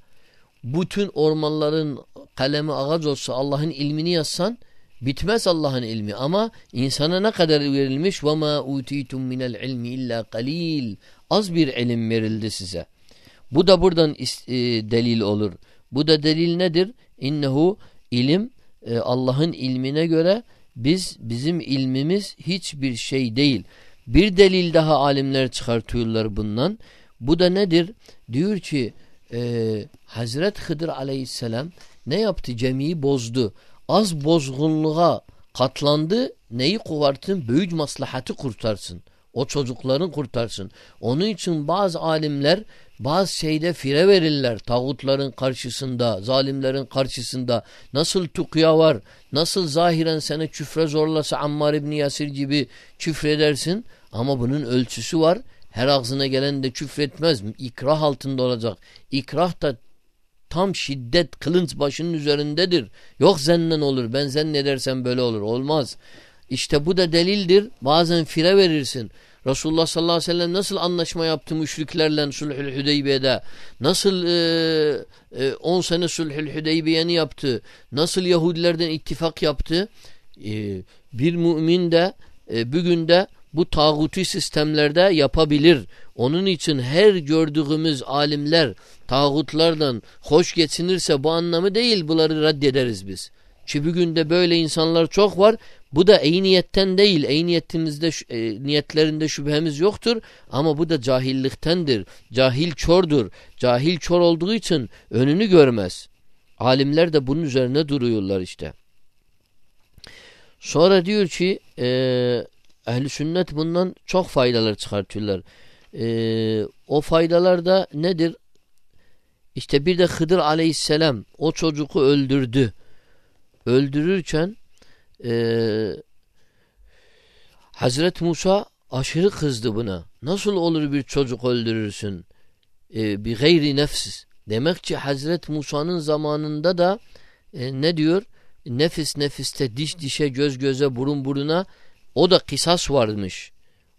bütün ormanların kalemi ağaç olsa Allah'ın ilmini yazsan Bitmez Allah'ın ilmi ama insana ne kadar verilmiş ve ma utitum minel ilmi illa qalil. Az bir ilim verildi size. Bu da buradan e, delil olur. Bu da delil nedir? İnnehu ilim e, Allah'ın ilmine göre biz bizim ilmimiz hiçbir şey değil. Bir delil daha alimler çıkartıyorlar bundan. Bu da nedir? Diyor ki e, Hazret Hıdır aleyhisselam ne yaptı? Cemiyi bozdu az bozgunluğa katlandı neyi kuvartın? Büyük maslahatı kurtarsın. O çocukların kurtarsın. Onun için bazı alimler bazı şeyde fire verirler. Tağutların karşısında, zalimlerin karşısında. Nasıl tukya var, nasıl zahiren seni küfre zorlasa Ammar İbni Yasir gibi küfredersin. Ama bunun ölçüsü var. Her ağzına gelen de küfretmez. İkrah altında olacak. İkrah da tam şiddet kılınç başının üzerindedir. Yok zennen olur. Ben zannedersem böyle olur. Olmaz. İşte bu da delildir. Bazen fire verirsin. Resulullah sallallahu aleyhi ve sellem nasıl anlaşma yaptı müşriklerle Sulhül Hüdeybiye'de? Nasıl 10 e, e, sene Sulhül Hüdeybiye'ni yaptı? Nasıl Yahudilerden ittifak yaptı? E, bir mümin de e, bugün de bu tağuti sistemlerde yapabilir. Onun için her gördüğümüz alimler tağutlardan hoş geçinirse bu anlamı değil bunları reddederiz biz. Ki bugün de böyle insanlar çok var. Bu da iyi niyetten değil. İyi niyetinizde, e, niyetlerinde şüphemiz yoktur. Ama bu da cahilliktendir. Cahil çordur. Cahil çor olduğu için önünü görmez. Alimler de bunun üzerine duruyorlar işte. Sonra diyor ki e, ehli sünnet bundan çok faydalar çıkartıyorlar. E, o faydalar da nedir? İşte bir de Hıdır aleyhisselam o çocuğu öldürdü. Öldürürken e, Hazret Musa aşırı kızdı buna. Nasıl olur bir çocuk öldürürsün? E, bir gayri nefsiz. Demek ki Hazret Musa'nın zamanında da e, ne diyor? Nefis nefiste, diş dişe, göz göze, burun buruna o da kısas varmış.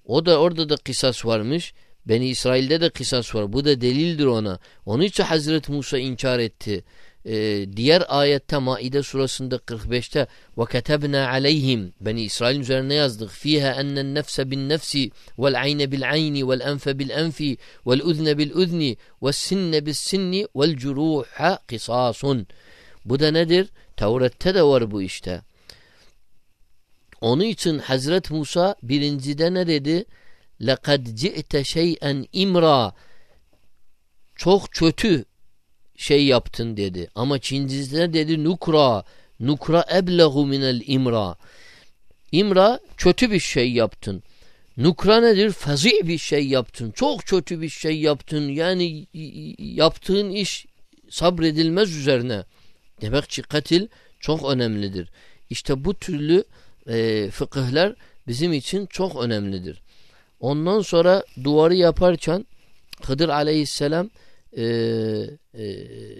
O da orada da kısas varmış. Beni İsrail'de de kısas var. Bu da delildir ona. Onun için Hazreti Musa inkar etti. Ee, diğer ayette Maide surasında 45'te ve ketebna aleyhim Beni İsrail üzerine yazdık. Enfe bil enfi vel uzne bil uzni vel sinne bis sinni vel curuha kısasun. Bu da nedir? Tevrat'te de var bu işte. Onun için Hazret Musa birincide ne dedi? لَقَدْ جِئْتَ شَيْئًا imra Çok kötü şey yaptın dedi. Ama Çincizde dedi nukra. Nukra eblehu minel imra. İmra kötü bir şey yaptın. Nukra nedir? Fazi bir şey yaptın. Çok kötü bir şey yaptın. Yani yaptığın iş sabredilmez üzerine. Demek ki katil çok önemlidir. İşte bu türlü e, fıkıhlar bizim için çok önemlidir. Ondan sonra duvarı yaparken Hıdır aleyhisselam e, e,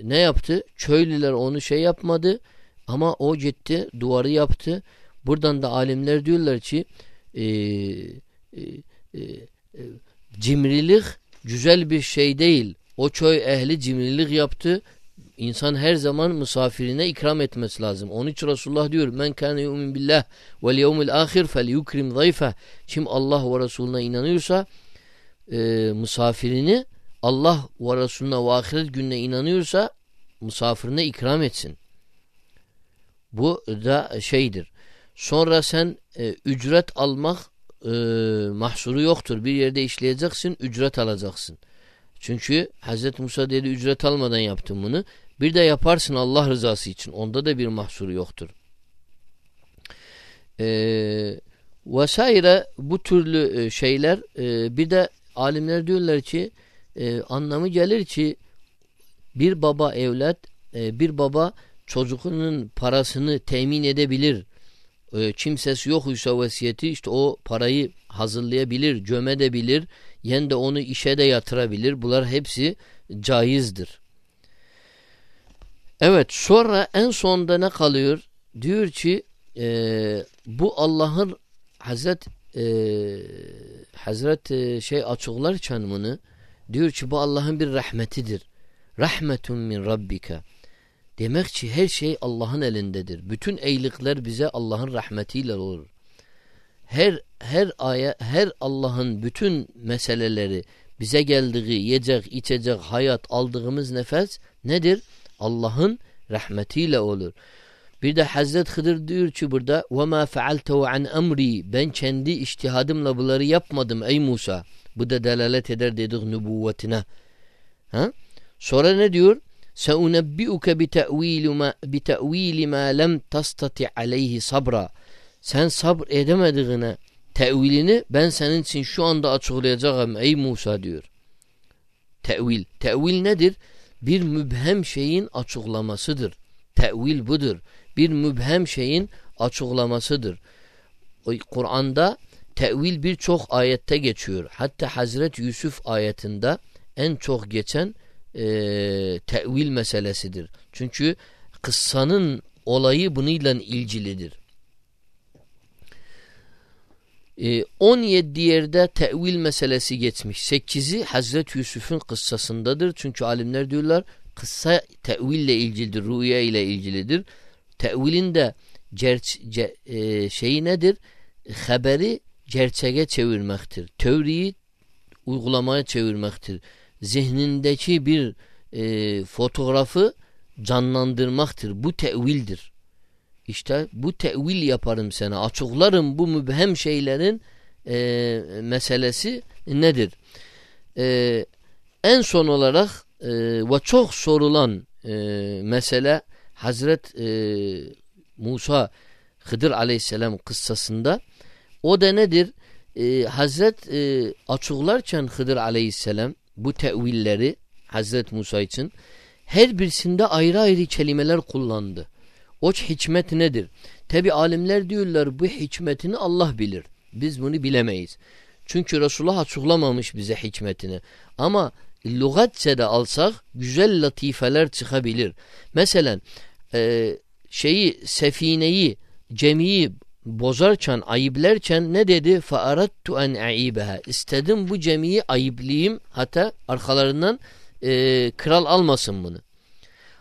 ne yaptı? Köylüler onu şey yapmadı ama o gitti duvarı yaptı. Buradan da alimler diyorlar ki e, e, e, e, cimrilik güzel bir şey değil. O köy ehli cimrilik yaptı. İnsan her zaman misafirine ikram etmesi lazım. Onun için Resulullah diyor men kâne yu'min billah vel yevmil ahir fel yukrim zayfe. Kim Allah ve Resulüne inanıyorsa e, misafirini Allah ve Resulüne ve ahiret gününe inanıyorsa misafirine ikram etsin. Bu da şeydir. Sonra sen e, ücret almak e, mahsuru yoktur. Bir yerde işleyeceksin, ücret alacaksın. Çünkü Hz. Musa dedi ücret almadan yaptım bunu. Bir de yaparsın Allah rızası için. Onda da bir mahsuru yoktur. Ee, vesaire bu türlü e, şeyler e, bir de alimler diyorlar ki e, anlamı gelir ki bir baba evlat e, bir baba çocuğunun parasını temin edebilir. E, kimsesi yoksa vesiyeti işte o parayı hazırlayabilir, gömedebilir, yen de onu işe de yatırabilir. Bunlar hepsi caizdir. Evet sonra en sonda ne kalıyor? Diyor ki e, bu Allah'ın Hazret e, Hazret e, şey açıklarken bunu diyor ki bu Allah'ın bir rahmetidir. Rahmetun min rabbika. Demek ki her şey Allah'ın elindedir. Bütün eylikler bize Allah'ın rahmetiyle olur. Her her aya her Allah'ın bütün meseleleri bize geldiği yiyecek, içecek, hayat aldığımız nefes nedir? Allah'ın rahmetiyle olur. Bir de Hazret Hıdır diyor ki burada وَمَا فَعَلْتَهُ عَنْ اَمْرِي Ben kendi iştihadımla bunları yapmadım ey Musa. Bu da delalet eder dedik nübüvvetine. Ha? Sonra ne diyor? سَاُنَبِّئُكَ بِتَأْوِيلِ مَا, بِتَأْوِيلِ مَا لَمْ تَسْتَطِعْ عَلَيْهِ sabra. Sen sabr edemediğine tevilini ben senin için şu anda açıklayacağım ey Musa diyor. Tevil. Tevil nedir? Bir mübhem şeyin açıklamasıdır. Tevil budur. Bir mübhem şeyin açıklamasıdır. Kur'an'da tevil birçok ayette geçiyor. Hatta Hazret Yusuf ayetinde en çok geçen e, tevil meselesidir. Çünkü kıssanın olayı bununla ilgilidir. E, 17 yerde tevil meselesi geçmiş. 8'i Hazret Yusuf'un kıssasındadır. Çünkü alimler diyorlar kıssa teville ilgilidir, rüya ile ilgilidir. Tevilin de ce, e, şeyi nedir? Haberi gerçeğe çevirmektir. Teoriyi uygulamaya çevirmektir. Zihnindeki bir e, fotoğrafı canlandırmaktır. Bu tevildir. İşte bu tevil yaparım sana. Açıklarım bu mübhem şeylerin e, meselesi nedir? E, en son olarak e, ve çok sorulan e, mesele Hazret e, Musa Hıdır aleyhisselam kıssasında o da nedir? E, Hazret e, açıklarken Hıdır aleyhisselam bu tevilleri Hazret Musa için her birisinde ayrı ayrı kelimeler kullandı. O hikmet nedir? Tabi alimler diyorlar bu hikmetini Allah bilir. Biz bunu bilemeyiz. Çünkü Resulullah açıklamamış bize hikmetini. Ama lügatse de alsak güzel latifeler çıkabilir. Mesela e, şeyi sefineyi cemiyi bozarken ayıplerken ne dedi? فَاَرَدْتُ en aibeha. İstedim bu cemiyi ayıplıyım hatta arkalarından e, kral almasın bunu.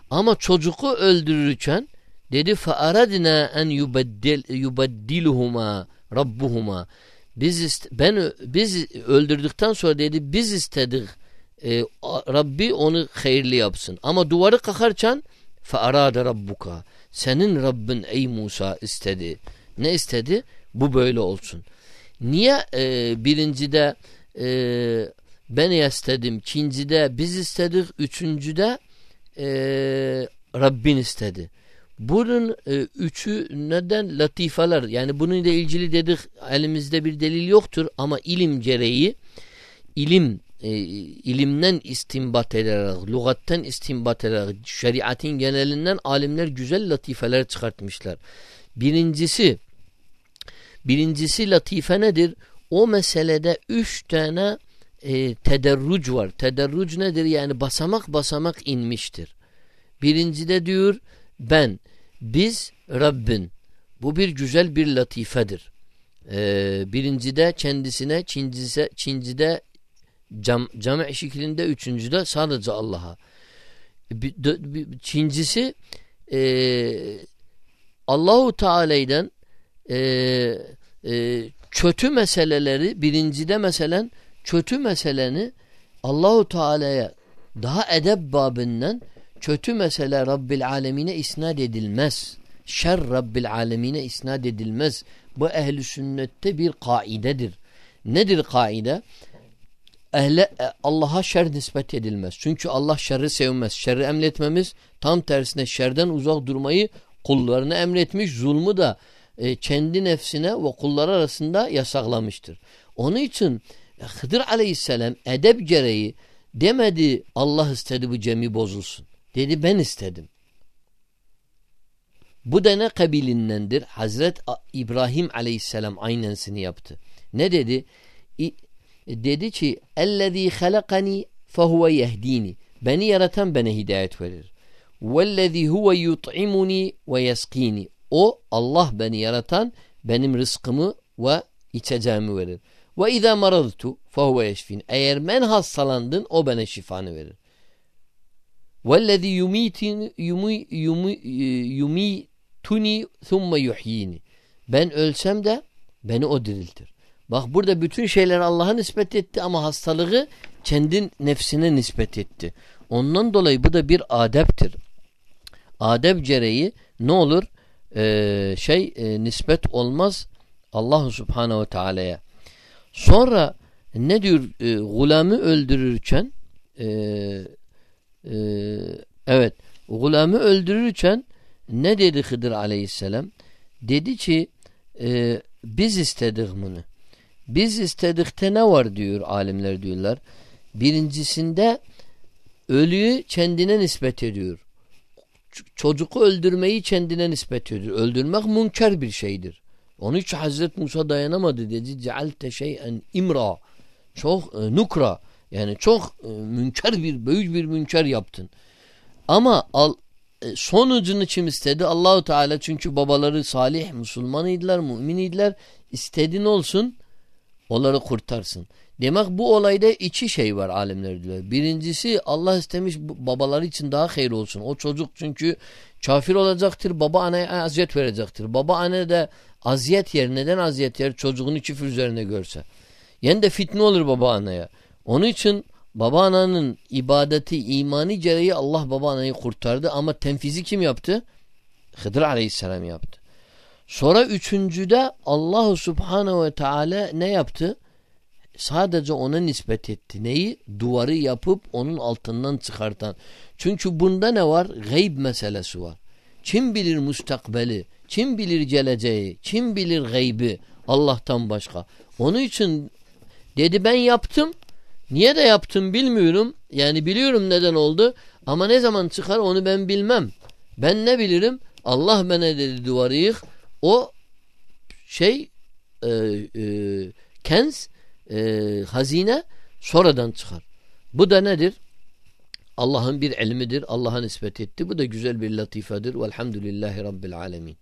Ama çocuğu öldürürken dedi فَاَرَدْنَا en yubeddil, yubeddiluhuma rabbuhuma. Biz ben biz öldürdükten sonra dedi biz istedik e, Rabbi onu hayırlı yapsın. Ama duvarı kakarken فَاَرَادَ rabbuka. Senin Rabbin ey Musa istedi. Ne istedi? Bu böyle olsun. Niye e, birincide e, ben istedim, ikincide biz istedik, üçüncüde e, Rabbin istedi. Bunun e, üçü neden latifeler yani bununla ilgili dedik elimizde bir delil yoktur ama ilim gereği ilim e, ilimden istinbat ederek, lügatten istinbat ederek, şeriatın genelinden alimler güzel latifeler çıkartmışlar. Birincisi birincisi latife nedir? O meselede üç tane e, tederruc var. Tederruc nedir? Yani basamak basamak inmiştir. Birincide diyor ben, biz, Rabbin. Bu bir güzel bir latifedir. Ee, birincide kendisine, Çincide, Çincide cam, cami şeklinde, üçüncüde sadece Allah'a. Çincisi e, Allahu Teala'dan e, e, kötü meseleleri birincide mesela kötü meseleni Allahu Teala'ya daha edep babından kötü mesele Rabbil Alemine isnat edilmez. Şer Rabbil Alemine isnat edilmez. Bu ehli sünnette bir kaidedir. Nedir kaide? Ehle e, Allah'a şer nispet edilmez. Çünkü Allah şerri sevmez. Şerri emretmemiz tam tersine şerden uzak durmayı kullarına emretmiş. Zulmü da e, kendi nefsine ve kullar arasında yasaklamıştır. Onun için Hıdır aleyhisselam edep gereği demedi Allah istedi bu cemi bozulsun. Dedi ben istedim. Bu da ne kabilindendir? Hazret İbrahim aleyhisselam aynensini yaptı. Ne dedi? İ, dedi ki اَلَّذ۪ي خَلَقَنِي فَهُوَ يَهْد۪ينِ Beni yaratan bana hidayet verir. وَالَّذ۪ي هُوَ يُطْعِمُنِي وَيَسْق۪ينِ O Allah beni yaratan benim rızkımı ve içeceğimi verir. Ve izâ maradtu fehuve yeşfin. Eğer ben hastalandın o bana şifanı verir. Yumi, yumituni thumme yuhyini. Ben ölsem de beni o diriltir. Bak burada bütün şeyler Allah'a nispet etti ama hastalığı kendi nefsine nispet etti. Ondan dolayı bu da bir adeptir. Adep gereği ne olur? Ee, şey e, nispet olmaz Allah Subhanahu ve Teala'ya. Sonra ne diyor? E, gulamı öldürürken e, e, evet gulamı öldürürken ne dedi Hıdır aleyhisselam? Dedi ki e, biz istedik bunu. Biz istedikte ne var diyor alimler diyorlar. Birincisinde ölüyü kendine nispet ediyor. Çocuğu öldürmeyi kendine nispet ediyor. Öldürmek münker bir şeydir. Onun için Hazreti Musa dayanamadı dedi. Cealte şeyen imra. Çok e, nukra. Yani çok e, münker bir, büyük bir münker yaptın. Ama al, e, sonucunu kim istedi? Allahu Teala çünkü babaları salih, Müslüman idiler, mümin idiler. İstediğin olsun, onları kurtarsın. Demek bu olayda iki şey var alimler diyor. Birincisi Allah istemiş babaları için daha hayır olsun. O çocuk çünkü kafir olacaktır. Baba anaya aziyet verecektir. Baba anne de aziyet yer. Neden aziyet yer? Çocuğunu küfür üzerine görse. Yani de fitne olur baba anaya. Onun için baba ananın ibadeti, imani gereği Allah baba anayı kurtardı ama tenfizi kim yaptı? Hıdır aleyhisselam yaptı. Sonra üçüncüde Allahu subhanehu ve teala ne yaptı? Sadece ona nispet etti. Neyi? Duvarı yapıp onun altından çıkartan. Çünkü bunda ne var? Gayb meselesi var. Kim bilir mustakbeli? Kim bilir geleceği? Kim bilir gaybi? Allah'tan başka. Onun için dedi ben yaptım. Niye de yaptım bilmiyorum. Yani biliyorum neden oldu. Ama ne zaman çıkar onu ben bilmem. Ben ne bilirim? Allah bana dedi duvarı yık. O şey e, e, kenz e, hazine sonradan çıkar. Bu da nedir? Allah'ın bir ilmidir. Allah'a nispet etti. Bu da güzel bir latifedir. Velhamdülillahi Rabbil alemin.